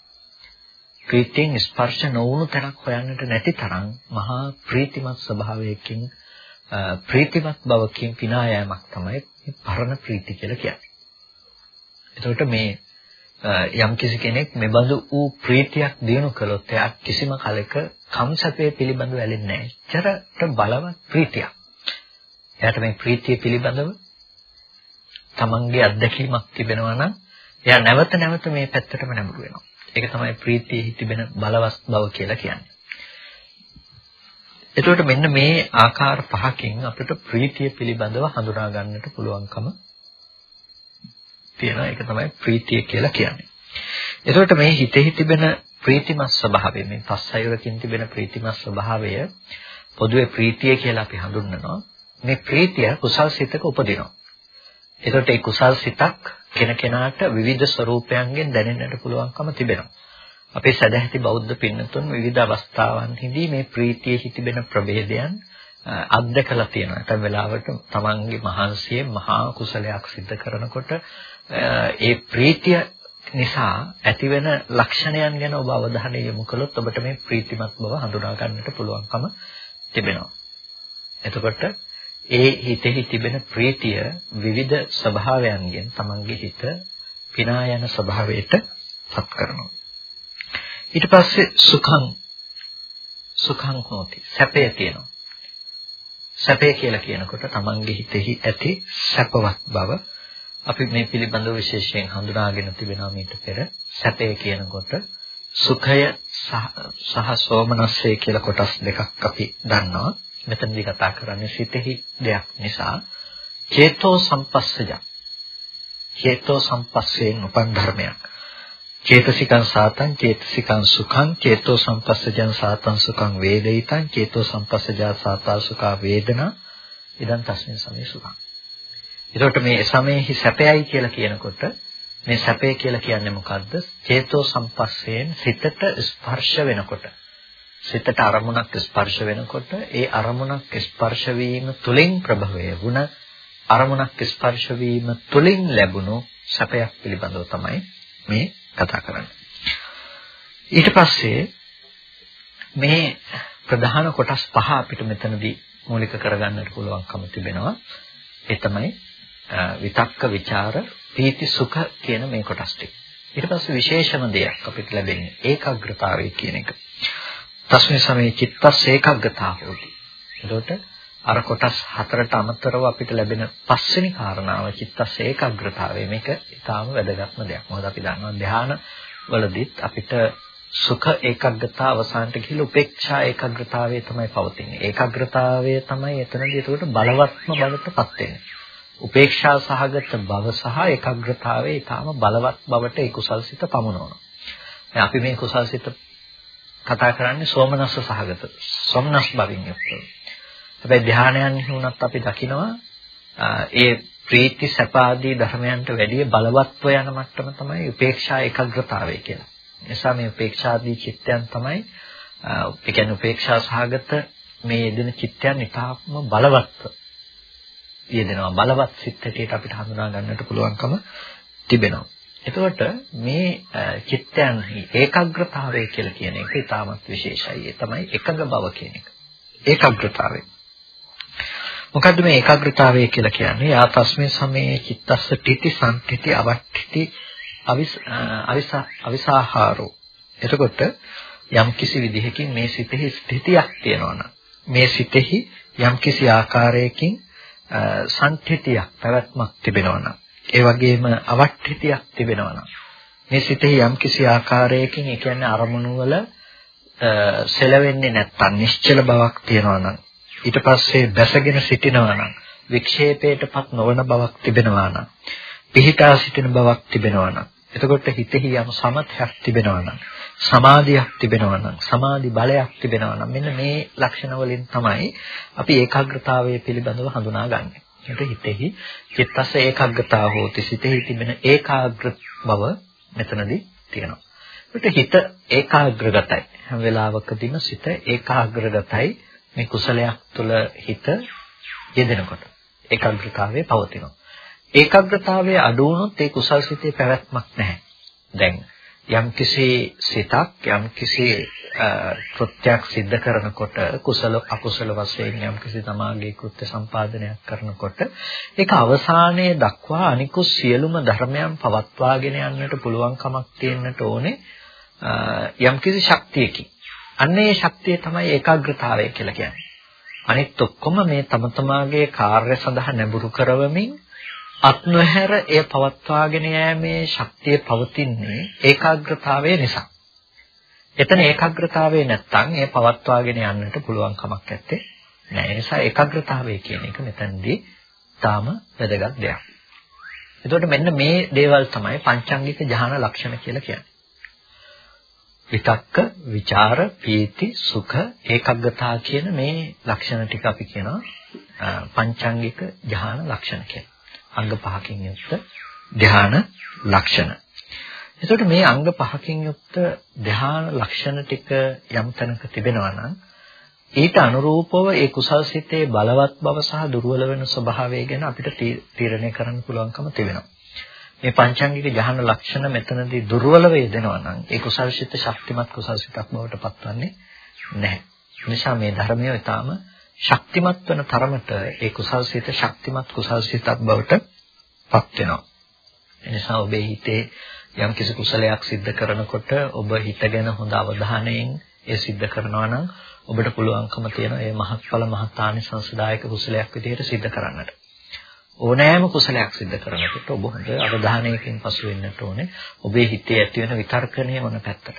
ප්‍රීතියෙන් ස්පර්ශ නොවුණු තැනක් හොයන්නට නැති තරම් මහා ප්‍රීතිමත් ස්වභාවයකින් ප්‍රීතිමත් බවකින් පිනා යෑමක් තමයි පරණ ප්‍රීති කියලා කියන්නේ. එතකොට මේ යම් කිසි කෙනෙක් මෙබඳු වූ ප්‍රීතියක් දිනු කළොත් එයා කිසිම කලක කම්සපේ පිළිබඳව ඇලෙන්නේ නැහැ. චරට බලවත් ප්‍රීතියක්. එයාට මේ ප්‍රීතිය පිළිබඳව තමන්ගේ අත්දැකීමක් තිබෙනවා නම් එයා නැවත නැවත මේ පැත්තටම නැඹුරු වෙනවා. ඒක තමයි ප්‍රීතියෙහි තිබෙන බලවත් බව කියලා කියන්නේ. එතකොට මෙන්න මේ ආකාර පහකින් අපිට ප්‍රීතිය පිළිබඳව හඳුනා ගන්නට පුළුවන්කම තියෙනවා. ඒක තමයි ප්‍රීතිය කියලා කියන්නේ. එතකොට මේ හිතෙහි තිබෙන ප්‍රීතිමත් ස්වභාවය මේ පස්සයරකින් තිබෙන ප්‍රීතිමත් ස්වභාවය පොදුවේ ප්‍රීතිය කියලා අපි හඳුන්වනවා. මේ ප්‍රීතිය කුසල් සිතක උපදිනවා. එතකොට ඒ කුසල් සිතක් කෙනකෙනාට විවිධ ස්වરૂපයන්ගෙන් දැනෙන්නට පුළුවන්කම තිබෙනවා. අපේ සදැහැති බෞද්ධ පින්නතුන් විවිධ අවස්ථාවන්හිදී මේ ප්‍රීතියේ තිබෙන ප්‍රභේදයන් අත්දකලා තියෙනවා. නැත්නම් වෙලාවට තමන්ගේ මහන්සිය මහා කුසලයක් සිද්ධ කරනකොට ඒ ප්‍රීතිය නිසා ඇතිවෙන ලක්ෂණයන් ගැන ඔබ අවධානය යොමු කළොත් ඔබට මේ ප්‍රීතිමත් බව හඳුනා ගන්නට පුළුවන්කම තිබෙනවා. එතකොට ඒ හිතෙහි තිබෙන ප්‍රීතිය විවිධ ස්වභාවයන්ගෙන් තමන්ගේ හිත පිනා යන ස්වභාවයට පත් කරනවා. ඊට පස්සේ සුඛං සුඛං හෝති සැපය තියෙනවා. සැපය කියලා කියනකොට තමන්ගේ හිතෙහි ඇති සැපවත් බව අපි මේ පිළිබඳව විශේෂයෙන් හඳුනාගෙන තිබෙනවා මීට පෙර සැපය කියනකොට සුඛය සහ සෝමනස්සය කියලා කොටස් දෙකක් අපි දන්නවා. මෙතනදී කතා කරන්නේ සිතෙහි දෙයක් නිසා චේතෝ සම්පස්සජ. චේතෝ සම්පස්සයෙන් උපන් ධර්මයක්. චේතසිකං සාතං චේතසිකං සුඛං චේතෝ සම්පස්සජං සාතං සුඛං වේදිතං චේතෝ සම්පස්සජා සාතා සුඛා වේදනා ඉදන් තස්මින් සමේ සුඛං. එතකොට මේ සමේහි සැපයයි කියලා කියනකොට මේ සැපේ කියලා කියන්නේ මොකද්ද? චේතෝ සම්පස්සයෙන් සිතට ස්පර්ශ වෙනකොට. සිතට අරමුණක් ස්පර්ශ වෙනකොට ඒ අරමුණක් ස්පර්ශ වීම තුලින් ප්‍රභවය වුණ අරමුණක් ස්පර්ශ වීම තුලින් ලැබුණු සැපයක් පිළිබඳව තමයි මේ කතා කරන්නේ. ඊට පස්සේ මේ ප්‍රධාන කොටස් පහ අපිට මෙතනදී මූලික කරගන්නට පුළුවන්කම තිබෙනවා. ඒ තමයි විතක්ක, ਵਿਚාර, පීති, සුඛ කියන මේ කොටස් ටික. ඊට පස්සේ විශේෂම දෙයක් අපිට ලැබෙන්නේ ඒකාග්‍රතාවය කියන එක. තස්මේ සමේ චිත්තස් ඒකාග්‍රතාවෝති. එතකොට අර කොටස් හතරට අමතරව අපිට ලැබෙන පස්වෙනි කාරණාව චිත්තස් ඒකාග්‍රතාවය මේක ඊටාම වැදගත්ම දෙයක්. මොකද අපි දන්නවා ධ්‍යාන වලදීත් අපිට සුඛ ඒකාග්‍රතාව අවසානට ගිහිල්ලා උපේක්ෂා ඒකාග්‍රතාවය තමයි පවතින්නේ. ඒකාග්‍රතාවය තමයි එතනදී ඒකට බලවත්ම බවටපත් වෙන්නේ. උපේක්ෂා සහගත බව සහ ඒකාග්‍රතාවය ඊටාම බලවත් බවට ඒ කුසල්සිත පමුණවනවා. අපි මේ කුසල්සිත කතා කරන්නේ සෝමනස්ස සහගත සොම්නස් බවින් යුක්තව. හැබැයි ධානයන් වුණත් අපි දකිනවා ඒ ප්‍රීති සැප ආදී ධර්මයන්ට වැඩිය බලවත්ව යන මට්ටම තමයි උපේක්ෂා ඒකාග්‍රතාවය කියලා. නිසා මේ උපේක්ෂාදී චිත්තයන් තමයි ඒ කියන්නේ උපේක්ෂා සහගත මේ යෙදෙන චිත්තයන් ඉතාමම බලවත්ව යෙදෙනවා. බලවත් සිත් හැටියට අපිට හඳුනා ගන්නට පුළුවන්කම තිබෙනවා. එතකොට මේ චිත්තයන්හි ඒකාග්‍රතාවය කියලා කියන එක ඉතාමත් විශේෂයි. ඒ තමයි එකඟ බව කියන එක. ඒකාග්‍රතාවය. මොකද්ද මේ ඒකාග්‍රතාවය කියලා කියන්නේ? යා තස්මේ සමේ චිත්තස්ස තితి සම්තිති අවට්ඨිති අවිසාහාරෝ. එතකොට යම් කිසි විදිහකින් මේ සිතෙහි ස්ථිතියක් තියෙනවා මේ සිතෙහි යම් කිසි ආකාරයකින් සංඨිතියක් පැවැත්මක් තිබෙනවා නම්. ඒ වගේම අවට්ඨිතියක් තිබෙනවා නම්. මේ සිතෙහි යම් කිසි ආකාරයකින් ඒ කියන්නේ අරමුණු වල සෙලවෙන්නේ නැත්තම් නිශ්චල බවක් තියෙනවා නම් ඊට පස්සේ බැසගෙන සිටිනවා නම් වික්ෂේපයටපත් නොවන බවක් තිබෙනවා නම් පිහිටා සිටින බවක් තිබෙනවා නම්. එතකොට හිතෙහි යම් සමතයක් තිබෙනවා නම් සමාධියක් තිබෙනවා නම් සමාධි බලයක් තිබෙනවා නම් මෙන්න මේ ලක්ෂණ වලින් තමයි අපි ඒකාග්‍රතාවය පිළිබඳව හඳුනාගන්නේ. ඒක හිතෙහි චිත්තස ඒකාග්‍රතාව හෝති සිතෙහි තිබෙන ඒකාග්‍ර බව මෙතනදී තියෙනවා. ඒකට හිත ඒකාග්‍රගතයි. හැම වෙලාවකදීම සිත ඒකාග්‍රගතයි මේ කුසලයක් තුළ හිත යෙදෙනකොට ඒකාග්‍රතාවයේ පවතිනවා. ඒකාග්‍රතාවයේ අඩු වුණොත් ඒ කුසල් සිතේ පැවැත්මක් නැහැ. දැන් යම්කිසි සිතක් යම්කිසි කෘත්‍යයක් සිද්ධ කරනකොට කුසල අකුසල වශයෙන් යම්කිසි තමාගේ කෘත්‍ය සම්පාදනයක් කරනකොට ඒක අවසානයේ දක්වා අනිකුත් සියලුම ධර්මයන් පවත්වාගෙන යන්නට පුළුවන්කමක් තියෙන්නට ඕනේ යම්කිසි ශක්තියකින්. අන්න ඒ ශක්තිය තමයි ඒකාග්‍රතාවය කියලා කියන්නේ. අනිත් ඔක්කොම මේ තම තමාගේ කාර්ය සඳහා නැඹුරු කරවමින් අත් නොහැර එය පවත්වාගෙන යෑමේ ශක්තිය පවතින්නේ ඒකාග්‍රතාවය නිසා. එතන ඒකාග්‍රතාවය නැත්තම් එය පවත්වාගෙන යන්නට පුළුවන් කමක් නැත්තේ. නෑ ඒ නිසා ඒකාග්‍රතාවය කියන එක මෙතනදී තාම වැදගත් දෙයක්. එතකොට මෙන්න මේ දේවල් තමයි පංචාංගික ධ්‍යාන ලක්ෂණ කියලා කියන්නේ. විතක්ක, ਵਿਚාර, පීති, සුඛ, ඒකග්ගතා කියන මේ ලක්ෂණ ටික අපි කියනවා පංචාංගික ධ්‍යාන ලක්ෂණ කියලා. අංග පහකින් යුක්ත ධ්‍යාන ලක්ෂණ. එතකොට මේ අංග පහකින් යුක්ත ධ්‍යාන ලක්ෂණ ටික යම් තැනක තිබෙනවා නම් ඊට අනුරූපව ඒ කුසල් සිතේ බලවත් බව සහ දුර්වල වෙන ස්වභාවය ගැන අපිට තීරණය කරන්න පුළුවන්කම තිබෙනවා. මේ පංචාංගික ධ්‍යාන ලක්ෂණ මෙතනදී දුර්වල වේදෙනවා නම් ඒ කුසල් සිත ශක්තිමත් කුසල් සිතක් බවට පත්වන්නේ නැහැ. නිසා මේ ධර්මය ඊටාම ශක්තිමත් වන තරමට ඒ කුසල්සිත ශක්තිමත් කුසල්සිතක් බවට පත් වෙනවා. එනිසා ඔබේ හිතේ යම් කිසි කුසලයක් සිද්ධ කරනකොට ඔබ හිතගෙන හොඳ අවධානයෙන් ඒ සිද්ධ කරනවා නම් ඔබට පුළුවන්කම තියෙන ඒ මහත්ඵල මහතානිසංසදායක කුසලයක් විදිහට සිද්ධ කරන්නට. ඕනෑම කුසලයක් සිද්ධ කරනකොට ඔබ හොඳ අවධානයකින් පසු වෙන්නට ඕනේ. ඔබේ හිතේ ඇති වෙන විතර්කණය මොන පැත්තටද?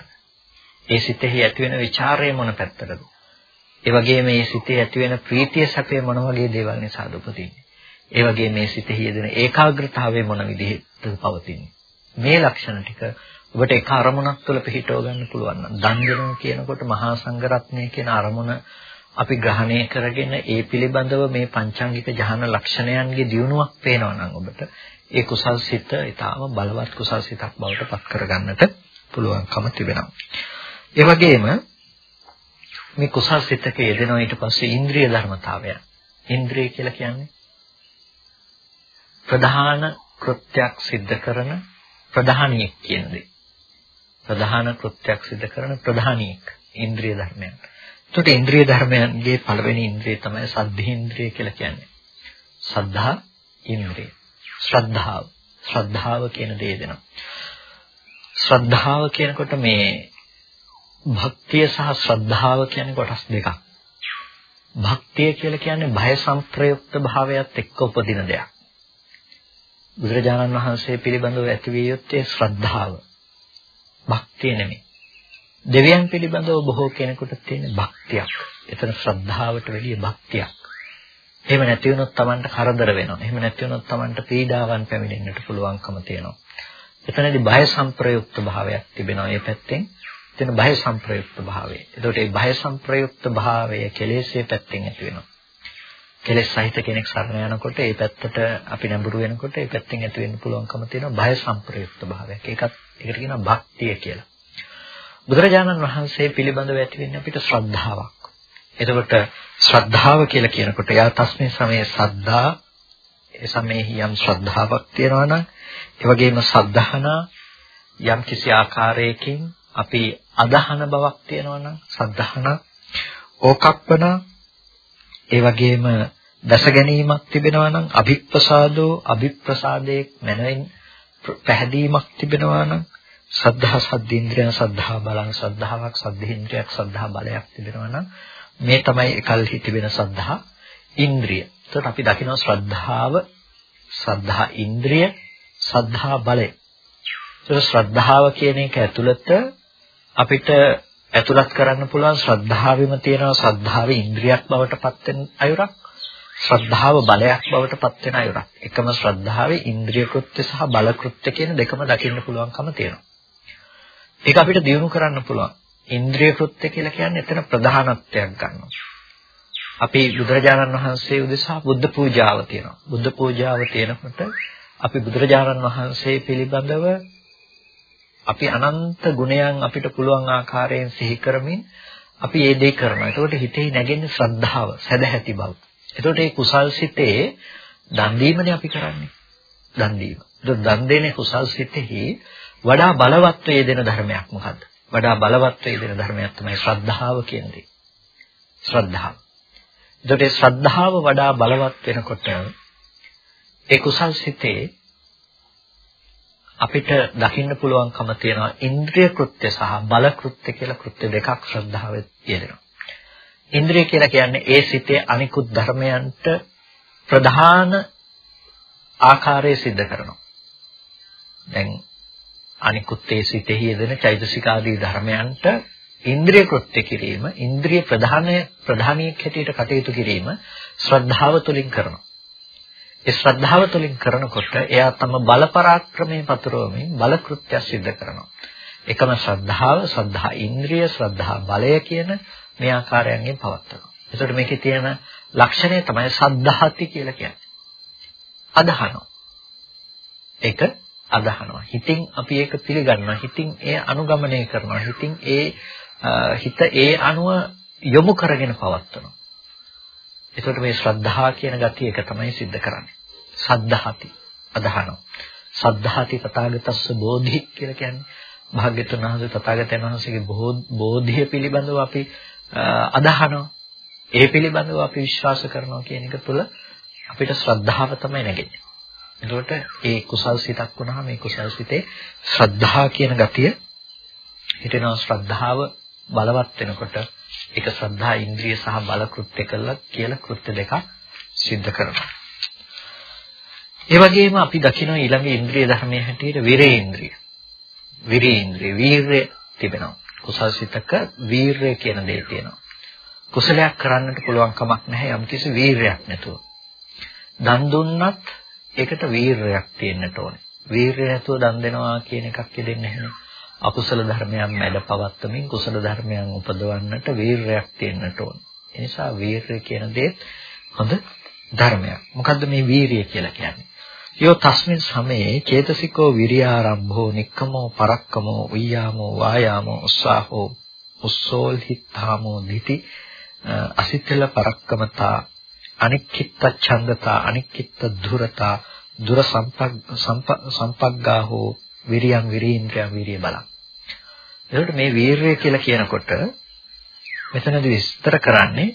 ඒ සිතෙහි ඇති වෙන ਵਿਚාරය මොන පැත්තටද? ඒ වගේම මේ සිතේ ඇති වෙන ප්‍රීතිය සැපය මොන වගේ දේවල් නිසාද උපදින්නේ? ඒ වගේ මේ සිතෙහි යෙදෙන ඒකාග්‍රතාවය මොන විදිහටද පවතින්නේ? මේ ලක්ෂණ ටික ඔබට එක අරමුණක් තුළ පිහිටව ගන්න පුළුවන් නම් දන් දෙනවා කියනකොට මහා සංඝරත්නය කියන අරමුණ අපි ග්‍රහණය කරගෙන ඒ පිළිබඳව මේ පංචාංගික ජහන ලක්ෂණයන්ගේ දියුණුවක් පේනවා නම් ඔබට ඒ කුසල් සිත ඊටාම බලවත් කුසල් සිතක් බවට පත් කරගන්නට පුළුවන්කම තිබෙනවා. ඒ වගේම මේ කුසල් සිතක යෙදෙනවා ඊට පස්සේ ඉන්ද්‍රිය ධර්මතාවය. ඉන්ද්‍රිය කියලා කියන්නේ ප්‍රධාන කෘත්‍යයක් සිද්ධ කරන ප්‍රධානියෙක් කියන දේ. ප්‍රධාන කෘත්‍යයක් සිදු කරන ප්‍රධානියෙක් ඉන්ද්‍රිය ධර්මයන්. එතකොට ඉන්ද්‍රිය ධර්මයන්ගේ පළවෙනි ඉන්ද්‍රිය තමයි සද්ධේන්ද්‍රිය කියලා කියන්නේ. සද්ධා ඉන්ද්‍රිය. ශ්‍රද්ධාව. ශ්‍රද්ධාව කියන දේ දෙනවා. ශ්‍රද්ධාව කියනකොට මේ භක්තිය සහ ශ්‍රද්ධාව කියන්නේ කොටස් දෙකක්. භක්තිය කියලා කියන්නේ භය සංප්‍රයුක්ත භාවයත් එක්ක උපදින දෙයක්. බුදුරජාණන් වහන්සේ පිළිබඳව ඇතිවිය යුත්තේ ශ්‍රද්ධාව. භක්තිය නෙමෙයි. දෙවියන් පිළිබඳව බොහෝ කෙනෙකුට තියෙන භක්තියක්. එතන ශ්‍රද්ධාවට වැඩිය භක්තියක්. එහෙම නැති වුණොත් Tamanට කරදර වෙනවා. එහෙම නැති වුණොත් Tamanට පීඩාවන් පැමිණෙන්නට පුළුවන්කම තියෙනවා. එතනදී බය සංප්‍රයුක්ත භාවයක් තිබෙනවා මේ පැත්තෙන්. එතන බය සංප්‍රයුක්ත භාවය. එතකොට මේ බය සංප්‍රයුක්ත භාවය කෙලෙස්යේ පැත්තෙන් ඇති වෙනවා. කෙලෙස් සහිත කෙනෙක් සරණ යනකොට ඒ පැත්තට අපි නැඹුරු වෙනකොට ඒ පැත්තෙන් ඇති වෙන්න පුළුවන්කම තියෙනවා බය සංප්‍රයුක්ත භාවයක්. ඒකත් ඒකට කියනවා භක්තිය කියලා. බුදුරජාණන් වහන්සේ පිළිබඳව ඇති වෙන්නේ අපිට ශ්‍රද්ධාවක්. එතකොට ශ්‍රද්ධාව කියලා කියනකොට යා තස්මේ සමයේ සද්ධා ඒ සමයේ යම් ශ්‍රද්ධාවක් තියෙනවා නම් ඒ වගේම සද්ධාහනා යම් කිසි ආකාරයකින් අපි අදහන බවක් තියෙනවා නම් සද්ධාහන ඕකප්පන ඒ වගේම දැස ගැනීමක් තිබෙනවා නම් අභිප්‍රසාදෝ අභිප්‍රසාදයේ මනවින් පැහැදීමක් තිබෙනවා නම් සද්ධා සද්දේන්ද්‍රයන් සද්ධා බලං සද්ධාාවක් සද්දේන්ද්‍රයක් සද්ධා බලයක් තිබෙනවා නම් මේ තමයි එකල්හි තිබෙන සද්ධා ඉන්ද්‍රිය. එතකොට අපි දකිනවා ශ්‍රද්ධාව සද්ධා ඉන්ද්‍රිය සද්ධා බලය. ඒක ශ්‍රද්ධාව කියන එක ඇතුළත අපිට ඇතුළත් කරන්න පුළුවන් ශ්‍රද්ධාවෙම තියෙන ශ්‍රද්ධාවේ ඉන්ද්‍රියක් බවට පත් වෙන අයුරක් ශ්‍රද්ධාව බලයක් බවට පත් වෙන අයුරක්. එකම ශ්‍රද්ධාවේ ඉන්ද්‍රිය කෘත්‍ය සහ බල කෘත්‍ය කියන දෙකම දකින්න පුළුවන්කම තියෙනවා. ඒක අපිට දියුණු කරන්න පුළුවන්. ඉන්ද්‍රිය කෘත්‍ය කියලා කියන්නේ එතන ප්‍රධානත්වයක් ගන්නවා. අපි බුදුරජාණන් වහන්සේ උදෙසා බුද්ධ පූජාව තියෙනවා. බුද්ධ පූජාව තියෙනකොට අපි බුදුරජාණන් වහන්සේ පිළිබඳව අපි අනන්ත ගුණයන් අපිට පුළුවන් ආකාරයෙන් සිහි කරමින් අපි මේ දේ කරනවා. එතකොට හිතේ නැගෙන්නේ ශ්‍රද්ධාව, සැදැහැති බව. එතකොට මේ කුසල් සිතේ දන් දීමනේ අපි කරන්නේ. දන් දීම. ඒක දන් දෙන්නේ කුසල් සිතෙහි වඩා බලවත් වේදෙන ධර්මයක් මොකද්ද? වඩා බලවත් වේදෙන ධර්මයක් තමයි ශ්‍රද්ධාව කියන්නේ. ශ්‍රද්ධාව. එතකොට ශ්‍රද්ධාව වඩා බලවත් වෙනකොට ඒ කුසල් සිතේ අපිට දකින්න පුළුවන්කම තියෙනවා ඉන්ද්‍රිය කෘත්‍ය සහ බල කෘත්‍ය කියලා කෘත්‍ය දෙකක් ශ්‍රද්ධාවේ යෙදෙනවා. ඉන්ද්‍රිය කියලා කියන්නේ ඒ සිතේ අනිකුත් ධර්මයන්ට ප්‍රධාන ආකාරයේ සිද්ධ කරනවා. දැන් අනිකුත් ඒ සිතෙහි යෙදෙන චෛතසිකාදී ධර්මයන්ට ඉන්ද්‍රිය කෘත්‍ය කිරීම, ඉන්ද්‍රිය ප්‍රධාන ප්‍රධානියක් හැටියට කටයුතු කිරීම ශ්‍රද්ධාව තුළින් කරනවා. ඒ ශ්‍රද්ධාව තුළින් කරනකොට එයා තම බල පරාක්‍රමයේ පතුරවමින් බල කෘත්‍ය සිද්ධ කරනවා. එකම ශ්‍රද්ධාව, ශ්‍රද්ධා ඉන්ද්‍රිය, ශ්‍රද්ධා බලය කියන මේ ආකාරයන්ගෙන් පවත්නවා. එතකොට මේකේ තියෙන ලක්ෂණය තමයි සද්ධාති කියලා කියන්නේ. අදහනවා. ඒක අදහනවා. හිතින් අපි ඒක පිළිගන්නවා. හිතින් ඒ අනුගමනය කරනවා. හිතින් ඒ හිත ඒ අනුව යොමු කරගෙන පවත්වනවා. එතකොට මේ ශ්‍රද්ධා කියන ගතිය එක තමයි सिद्ध කරන්නේ. සද්ධාති අදහනවා. සද්ධාති තථාගතස්ස බෝධි කියලා කියන්නේ භාග්‍යතුන් වහන්සේ තථාගතයන් වහන්සේගේ බෝධිය පිළිබඳව අපි අදහනවා. ඒ පිළිබඳව අපි විශ්වාස කරනවා කියන එක තුළ අපිට ශ්‍රද්ධාව තමයි නැගෙන්නේ. එතකොට ඒ කුසල් සිතක් වුණාම මේ කුසල් සිතේ ශ්‍රද්ධා කියන ගතිය හිතෙනවා ශ්‍රද්ධාව බලවත් වෙනකොට ඒක ශ්‍රද්ධා ඉන්ද්‍රිය සහ බල කෘත්‍ය කළා කියලා කෘත්‍ය දෙකක් සිද්ධ කරනවා. ඒ වගේම අපි දකින ඊළඟ ඉන්ද්‍රිය ධර්මයේ හැටියට විරේන්ද්‍රිය. විරේන්ද්‍රිය වීරය තිබෙනවා. කුසල් සිතක වීරය කියන දේ තියෙනවා. කුසලයක් කරන්නට පුළුවන් කමක් නැහැ යම්කිසි වීරයක් නැතුව. දන් දුන්නත් ඒකට වීරයක් තියෙන්නට ඕනේ. වීරය නැතුව දන් දෙනවා කියන එකක් දෙන්නේ නැහැ. අකුසල ධර්මයන් මැඩ පවත්තමින් කුසල ධර්මයන් උපදවන්නට වීරයක් තියෙන්නට ඕනේ. ඒ නිසා වීරය කියන දේ හොඳ ධර්මයක්. මොකද්ද මේ වීරිය කියලා කියන්නේ? යෝ තස්මින් සමයේ චේතසිකෝ විරියාරම්භෝ නික්කමෝ පරක්කමෝ උయ్యాමෝ වායාමෝ උස්සාහෝ උස්සෝල්හිතාමෝ දිති අසිතල පරක්කමතා අනික්කිට ඡන්දතා අනික්කිට දුරතා දුර සම්පග්ගාහෝ විරියං විරීන්ද්‍රයන් විරිය බලං. එතකොට මේ වීරය කියලා කියනකොට මෙතනදී විස්තර කරන්නේ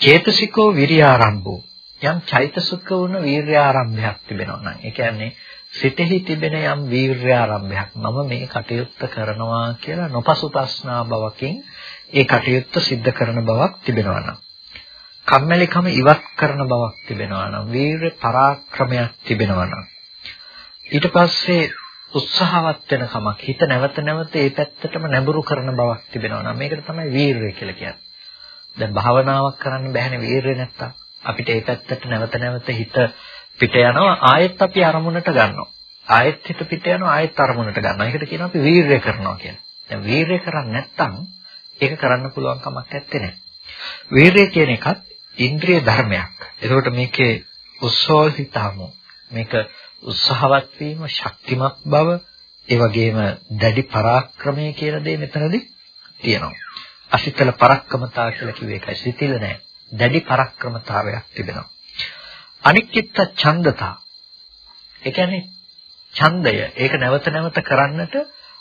චේතසිකෝ විරියාරම්භෝ. යම් චෛතසික වුණ වීර්යාරම්භයක් තිබෙනවා නම් ඒ කියන්නේ සිතෙහි තිබෙන යම් වීර්යාරම්භයක් මම මේ කටයුත්ත කරනවා කියලා නොපසුපස්නා බවකින් ඒ කටයුත්ත සිද්ධ කරන බවක් තිබෙනවා නම් කම්මැලිකම ඉවත් කරන බවක් තිබෙනවා නම් වීර්ය පරාක්‍රමයක් තිබෙනවා නම් ඊට පස්සේ උත්සාහවත් වෙන කමක් හිත නැවත නැවත ඒ පැත්තටම නැඹුරු කරන බවක් තිබෙනවා නම් මේකට තමයි වීර්ය කියලා කියන්නේ. දැන් භාවනාවක් කරන්න බැහැනේ වීර්ය නැත්තම්. අපිට ඒ පැත්තට නැවත නැවත හිත පිට යනවා ආයෙත් අපි අරමුණට ගන්නවා. ආයෙත් හිත පිට යනවා ආයෙත් අරමුණට ගන්නවා. ඒකට කියනවා අපි වීරය කරනවා කියලා. දැන් වීරය කරන්නේ නැත්නම් ඒක කරන්න පුළුවන් කමක් නැත්තේ නෑ. වීරය කියන එකත් ඉන්ද්‍රිය ධර්මයක්. ඒකට මේකේ උස්සෝල්හිතාමු මේක උත්සාහවත් වීම, ශක්තිමත් බව, ඒ වගේම දැඩි පරාක්‍රමය කියන දේ මෙතනදී තියෙනවා. අසිතල පරක්කමතා කියලා කිව්වේ ඒකයි. සිතිල නෑ. දැඩි පරක්‍රමතාවයක් තිබෙනවා. අනික්කිට ඡන්දතා. ඒ කියන්නේ ඡන්දය ඒක නැවත නැවත කරන්නට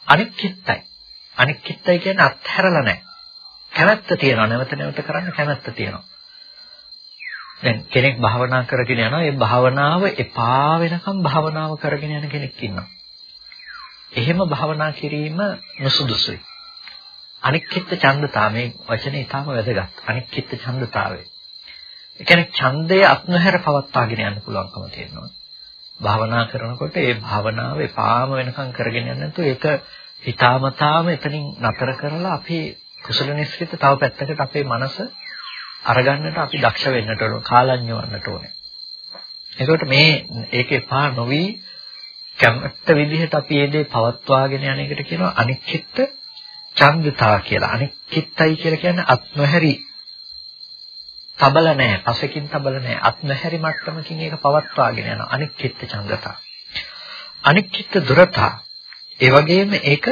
අනික්කිටයි. අනික්කිටයි කියන්නේ අත්හැරලා නැහැ. කැමැත්ත තියෙනවා නැවත නැවත කරන්න කැමැත්ත තියෙනවා. දැන් කෙනෙක් භාවනා කරගෙන යනවා ඒ භාවනාව එපා වෙනකම් භාවනාව කරගෙන යන කෙනෙක් ඉන්නවා. එහෙම භාවනා කිරීම නුසුදුසුයි. අනික්කිට ඡන්දතා මේ වචනේ ඊටම වැදගත්. අනික්කිට ඡන්දතාවය. ඒ කියන්නේ ඡන්දය අත්නොහැර පවත්වාගෙන යන්න පුළුවන්කම තියෙනවා. භාවනා කරනකොට ඒ භාවනාව එපාම වෙනකම් කරගෙන යන්න නැතුව ඒක හිතාමතාම එතනින් නතර කරලා අපි කුසල නිස්කෘත තව පැත්තකට අපේ මනස අරගන්නට අපි දක්ෂ වෙන්නට ඕන කාලඤ්ඤවන්නට ඕනේ. එතකොට මේ ඒක එපා නොවි කැමැත්ත විදිහට අපි මේ දේ පවත්වාගෙන යන එකට කියනවා අනික්කිට ඡන්දතා කියලා. අනික් චිත්තයි කියලා කියන්නේ අත් නොහැරි තබල නැහැ. පසකින් තබල නැහැ. අත් නොහැරි මට්ටමකින් ඒක පවත්වාගෙන යනවා. අනික් චිත්ත ඡන්දතා. අනික් චිත්ත දුරතා. ඒ වගේම ඒක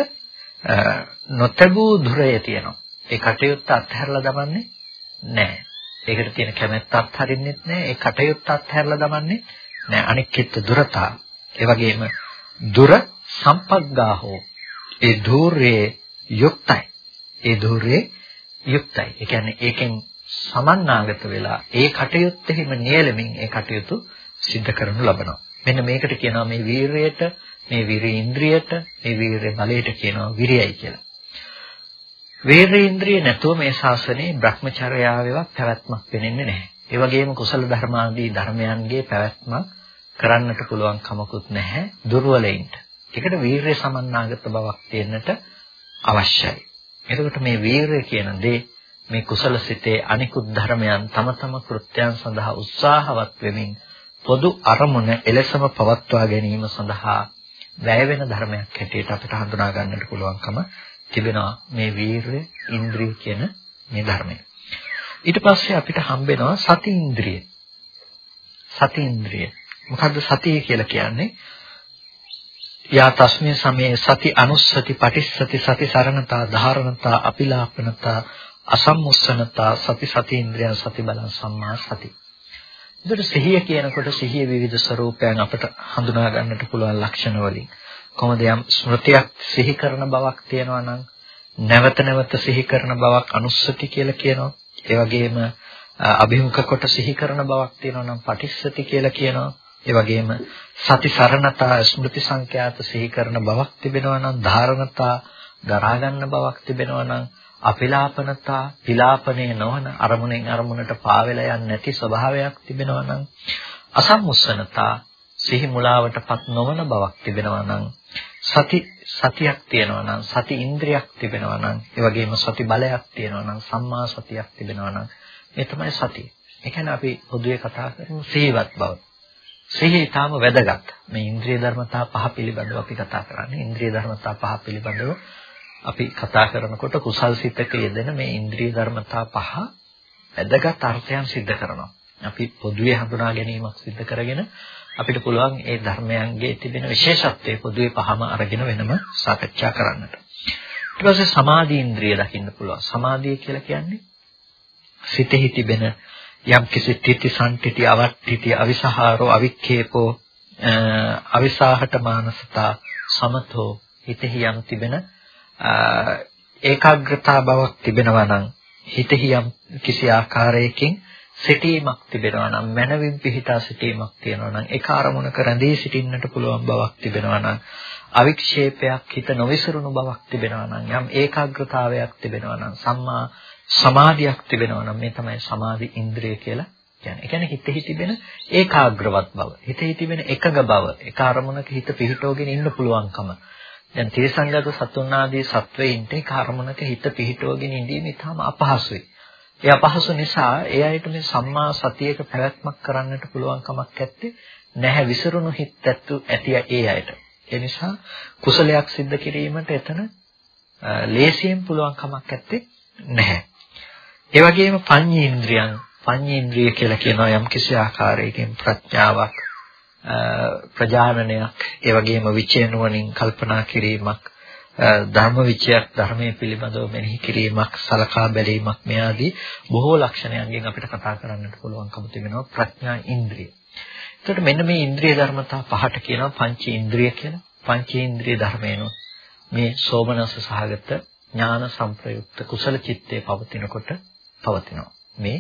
නොතබූ දුරය තියෙනවා. ඒ කටයුත්ත අත්හැරලා දමන්නේ නැහැ. ඒකට තියෙන කැමැත්ත අත්හරින්නෙත් නැහැ. ඒ කටයුත්ත අත්හැරලා දමන්නේ නැහැ. අනික් චිත්ත දුරතා. ඒ වගේම දුර සම්පග්ගාහෝ ඒ ධූරයේ යුක්තයි. ඒ ධූරයේ යුක්තයි. ඒ කියන්නේ ඒකෙන් සමන්නාගත වෙලා ඒ කටයුත්තෙහිම නියැලෙමින් ඒ කටයුතු සිද්ධ කරනු ලබනවා. මෙන්න මේකට කියනවා මේ වීරයට, මේ වීරී ඉන්ද්‍රියට, මේ වීරේ බලයට කියනවා විරියයි කියලා. වීරී ඉන්ද්‍රිය නැතුව මේ ශාසනයේ Brahmacharyaවේවත් පැවැත්මක් වෙන්නේ නැහැ. ඒ වගේම කුසල ධර්මාදී ධර්මයන්ගේ පැවැත්මක් කරන්නට පුළුවන් කමකුත් නැහැ දුර්වලයින්ට. ඒකට වීරය සමන්නාගත බවක් තියෙන්නට අවශ්‍යයි. එතකොට මේ වීරය කියන දේ මේ කුසල සිතේ අනිකුත් ධර්මයන් තම තම කෘත්‍යයන් සඳහා උත්සාහවත් වෙමින් පොදු අරමුණ එලෙසම පවත්වා ගැනීම සඳහා වැය වෙන ධර්මයක් හැටියට අපිට හඳුනා ගන්නට පුළුවන්කම තිබෙනවා මේ වීරය ඉන්ද්‍රිය කියන මේ ධර්මය. ඊට පස්සේ අපිට හම්බෙනවා සති ඉන්ද්‍රිය. සති ඉන්ද්‍රිය. මොකද්ද සතිය කියලා කියන්නේ? යා තස්මේ සමේ සති අනුස්සති පටිස්සති සති සරණතා ධාරණතා අපිලාපනතා අසම්මුස්සනතා සති සති ඉන්ද්‍රියන් සති බලං සම්මා සති. එතකොට සිහිය කියනකොට සිහිය විවිධ ස්වરૂපයන් අපට හඳුනා ගන්නට පුළුවන් ලක්ෂණ වලින් කොහොමද යම් ස්මෘතියක් සිහි කරන බවක් තියෙනවා නම් නැවත නැවත සිහි කරන බවක් අනුස්සති කියලා කියනවා. ඒ වගේම අභිමුඛ කොට සිහි කරන බවක් තියෙනවා නම් පටිස්සති කියලා කියනවා. ඒ වගේම සති සරණතා ස්මෘති සංඛ්‍යාත සිහි කරන බවක් තිබෙනවා නම් ධාරණතා දරා ගන්න බවක් තිබෙනවා නම් අපිලාපනතා පිලාපනේ නොවන අරමුණෙන් අරමුණට පාවෙලා යන්නේ නැති ස්වභාවයක් තිබෙනවා නම් අසම්මුස්සනතා සිහි මුලාවටපත් නොවන බවක් තිබෙනවා නම් සති සතියක් තියෙනවා නම් සති ඉන්ද්‍රියක් තිබෙනවා නම් ඒ වගේම සති බලයක් තියෙනවා නම් සම්මා සතියක් තිබෙනවා නම් මේ තමයි සතිය. ඒ කියන්නේ අපි පොදුවේ කතා කරමු සිහිවත් බව. සිහිය ඊටාම වැදගත්. මේ ඉන්ද්‍රිය ධර්මතා පහ පිළිබඳව අපි කතා කරන්නේ. ඉන්ද්‍රිය ධර්මතා පහ පිළිබඳව අපි කතා කරනකොට කුසල් සිතක යෙදෙන මේ ඉන්ද්‍රිය ධර්මතා පහ වැදගත් අර්ථයන් සිද්ධ කරනවා. අපි පොදුවේ හඳුනා ගැනීමක් සිද්ධ කරගෙන අපිට පුළුවන් ඒ ධර්මයන්ගේ තිබෙන විශේෂත්වයේ පොදුවේ පහම අරගෙන වෙනම සාකච්ඡා කරන්නට. ඊට පස්සේ සමාධි ඉන්ද්‍රිය දකින්න පුළුවන්. සමාධිය කියලා කියන්නේ සිතෙහි තිබෙන යම් කිසි තితి සම්ටිටි අවට්ටිටි අවිසහාරෝ අවික්ඛේපෝ අවිසාහට මානසතා සමතෝ හිතෙහි යම් තිබෙන ඒකාග්‍රතා බවක් තිබෙනවා නම් හිතෙහි යම් කිසි ආකාරයකින් සිටීමක් තිබෙනවා නම් මනවින් පිහිටා සිටීමක් තියෙනවා නම් ඒක අරමුණක රැඳී සිටින්නට පුළුවන් බවක් තිබෙනවා නම් අවික්ෂේපයක් හිත නොවිසරුණු බවක් තිබෙනවා නම් යම් ඒකාග්‍රතාවයක් තිබෙනවා නම් සම්මා සමාධියක් තිබෙනවා නම් මේ තමයි සමාධි ඉන්ද්‍රිය කියලා කියන්නේ. ඒ කියන්නේ හිතෙහි තිබෙන ඒකාග්‍රවත් බව. හිතෙහි තිබෙන එකඟ බව. එක අරමුණක හිත පිහිටවගෙන ඉන්න පුළුවන්කම. දැන් තිරසංගත සතුන් ආදී සත්වයින්ට ඒ කර්මණක හිත පිහිටවගෙන ඉඳීම ඉතාම අපහසුයි. ඒ අපහසු නිසා ඒ අයට මේ සම්මා සතියක පැවැත්මක් කරන්නට පුළුවන් කමක් නැත්තේ නැහැ විසිරුණු හිත් ඇත්තු ඇති ඒ අයට. ඒ නිසා කුසලයක් සිද්ධ කිරීමට එතන ලේසියෙන් පුළුවන් කමක් නැත්තේ නැහැ. ඒ වගේම පඤ්ඤේන්ද්‍රයන් පඤ්ඤේන්ද්‍රිය කියලා කියනවා යම් කිසි ආකාරයකින් ප්‍රඥාවක් ප්‍රජානනයක් ඒ වගේම විචේනුවණින් කල්පනා කිරීමක් ධර්ම විචයක් ධර්මයේ පිළිබඳව මෙනෙහි කිරීමක් සලකා බැලීමක් මේ ආදී බොහෝ ලක්ෂණයන්ගෙන් අපිට කතා කරන්නට පුළුවන්කම තිබෙනවා ප්‍රඥා ඉන්ද්‍රිය. එතකොට මෙන්න මේ ඉන්ද්‍රිය ධර්මතා පහට කියනවා පංච ඉන්ද්‍රිය කියලා. පංච ඉන්ද්‍රිය ධර්මයනොත් මේ සෝමනස සහගත ඥාන සංප්‍රයුක්ත කුසල චිත්තේ පවතිනකොට පවතිනවා. මේ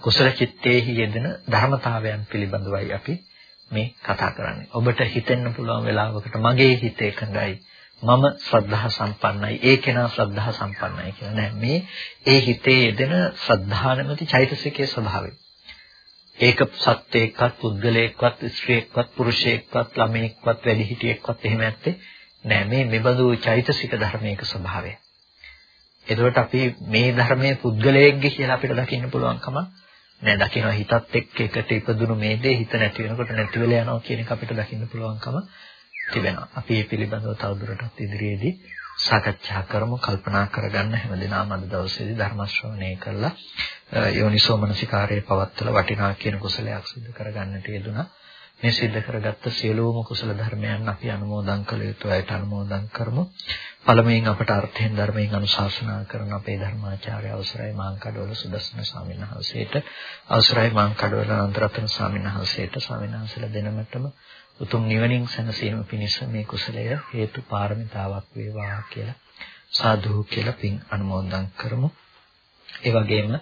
කුසල චිත්තේහි යෙදෙන ධර්මතාවයන් පිළිබඳවයි අපි මේ කතා කරන්නේ. ඔබට හිතෙන්න පුළුවන් වෙලාවකට මගේ හිත එකඟයි. මම ශ්‍රද්ධා සම්පන්නයි. ඒ කෙනා ශ්‍රද්ධා සම්පන්නයි කියලා නෑ. මේ ඒ හිතේ යෙදෙන ශ්‍රද්ධා නැමැති චෛතසිකයේ ස්වභාවය. ඒක සත්‍යයක්වත් පුද්ගලයෙක්වත් ස්ත්‍රියෙක්වත් පුරුෂයෙක්වත් ළමයෙක්වත් වැඩිහිටියෙක්වත් එහෙම නැත්තේ නෑ. මේ මෙබඳු චෛතසික ධර්මයක ස්වභාවය. එතකොට අපි මේ ධර්මයේ පුද්ගලයෙක්ගේ කියලා අපිට දකින්න පුළුවන්කම නෑ දකින්න හිතත් එක්ක එකට ඉපදුණු මේ දේ හිත නැති වෙනකොට නැති වෙලා යනවා කියන එක අපිට දකින්න පුළුවන්කම තිබෙනවා. අපි මේ පිළිබඳව තවදුරටත් ඉදිරියේදී සාකච්ඡා කරමු කල්පනා කරගන්න හැමදෙනාම අද දවසේදී ධර්ම ශ්‍රවණය කරලා යෝනිසෝමනසිකාරයේ පවත්තලා වටිනා කියන කුසලයක් සිදු කරගන්නට යෙදුණා. මේ සිද්ධ කරගත්ත සියලුම කුසල ධර්මයන් අපි අනුමෝදන් කළ යුතු අයට අනුමෝදන් කරමු. පළමුවෙන් අපට අර්ථයෙන් ධර්මයෙන් අනුශාසනා කරන අපේ ධර්මාචාර්ය අවසරයි මාංකඩවල සුදස්න ස්වාමීන් වහන්සේට අවසරයි මාංකඩවල අන්තරතන ස්වාමීන් වහන්සේට ස්වාමීන් වහන්සේලා දෙනමතම උතුම් නිවනින් සැනසීම පිණිස මේ කුසලය හේතු පාරමිතාවක් වේවා කියලා සාදු කියලා පින් අනුමෝදන් කරමු. ඒ වගේම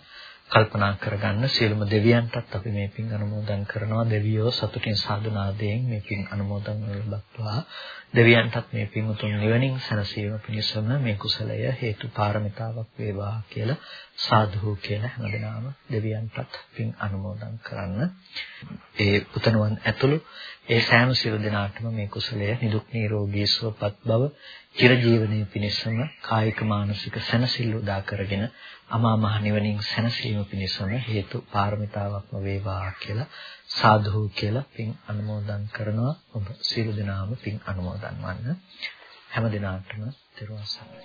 කල්පනා කරගන්න සියලුම දෙවියන්ටත් අපි මේ පින් අනුමෝදන් කරනවා. දෙවියෝ සතුටින් සාදුනාදයෙන් මේ පින් අනුමෝදන් ලබත්වා දෙවියන්ටත් මේ පින් උතුම් නිවනින් සැනසීම පිණිසම මේ කුසලය හේතු පාරමිතාවක් වේවා කියලා සාදු කියලා හැමදෙනාම දෙවියන්ටත් පින් අනුමෝදන් කරන්න. ඒ පුතණුවන් ඇතුළු ඒ සෑම සියලු දෙනාටම මේ කුසලය නිදුක් නිරෝගී සුවපත් බව චිරජීවනයේ පිණිසම කායික මානසික සැනසෙල්ල උදා කරගෙන අමා මහ නිවනින් සැනසීම පිණිසම හේතු පාරමිතාවක්ම වේවා කියලා සාදු කියලා පින් අනුමෝදන් කරනවා. ඔබ සියලු දෙනාම පින් අනුමෝදන් වන්න. හැම දිනාටම තිරුවන් සරණයි.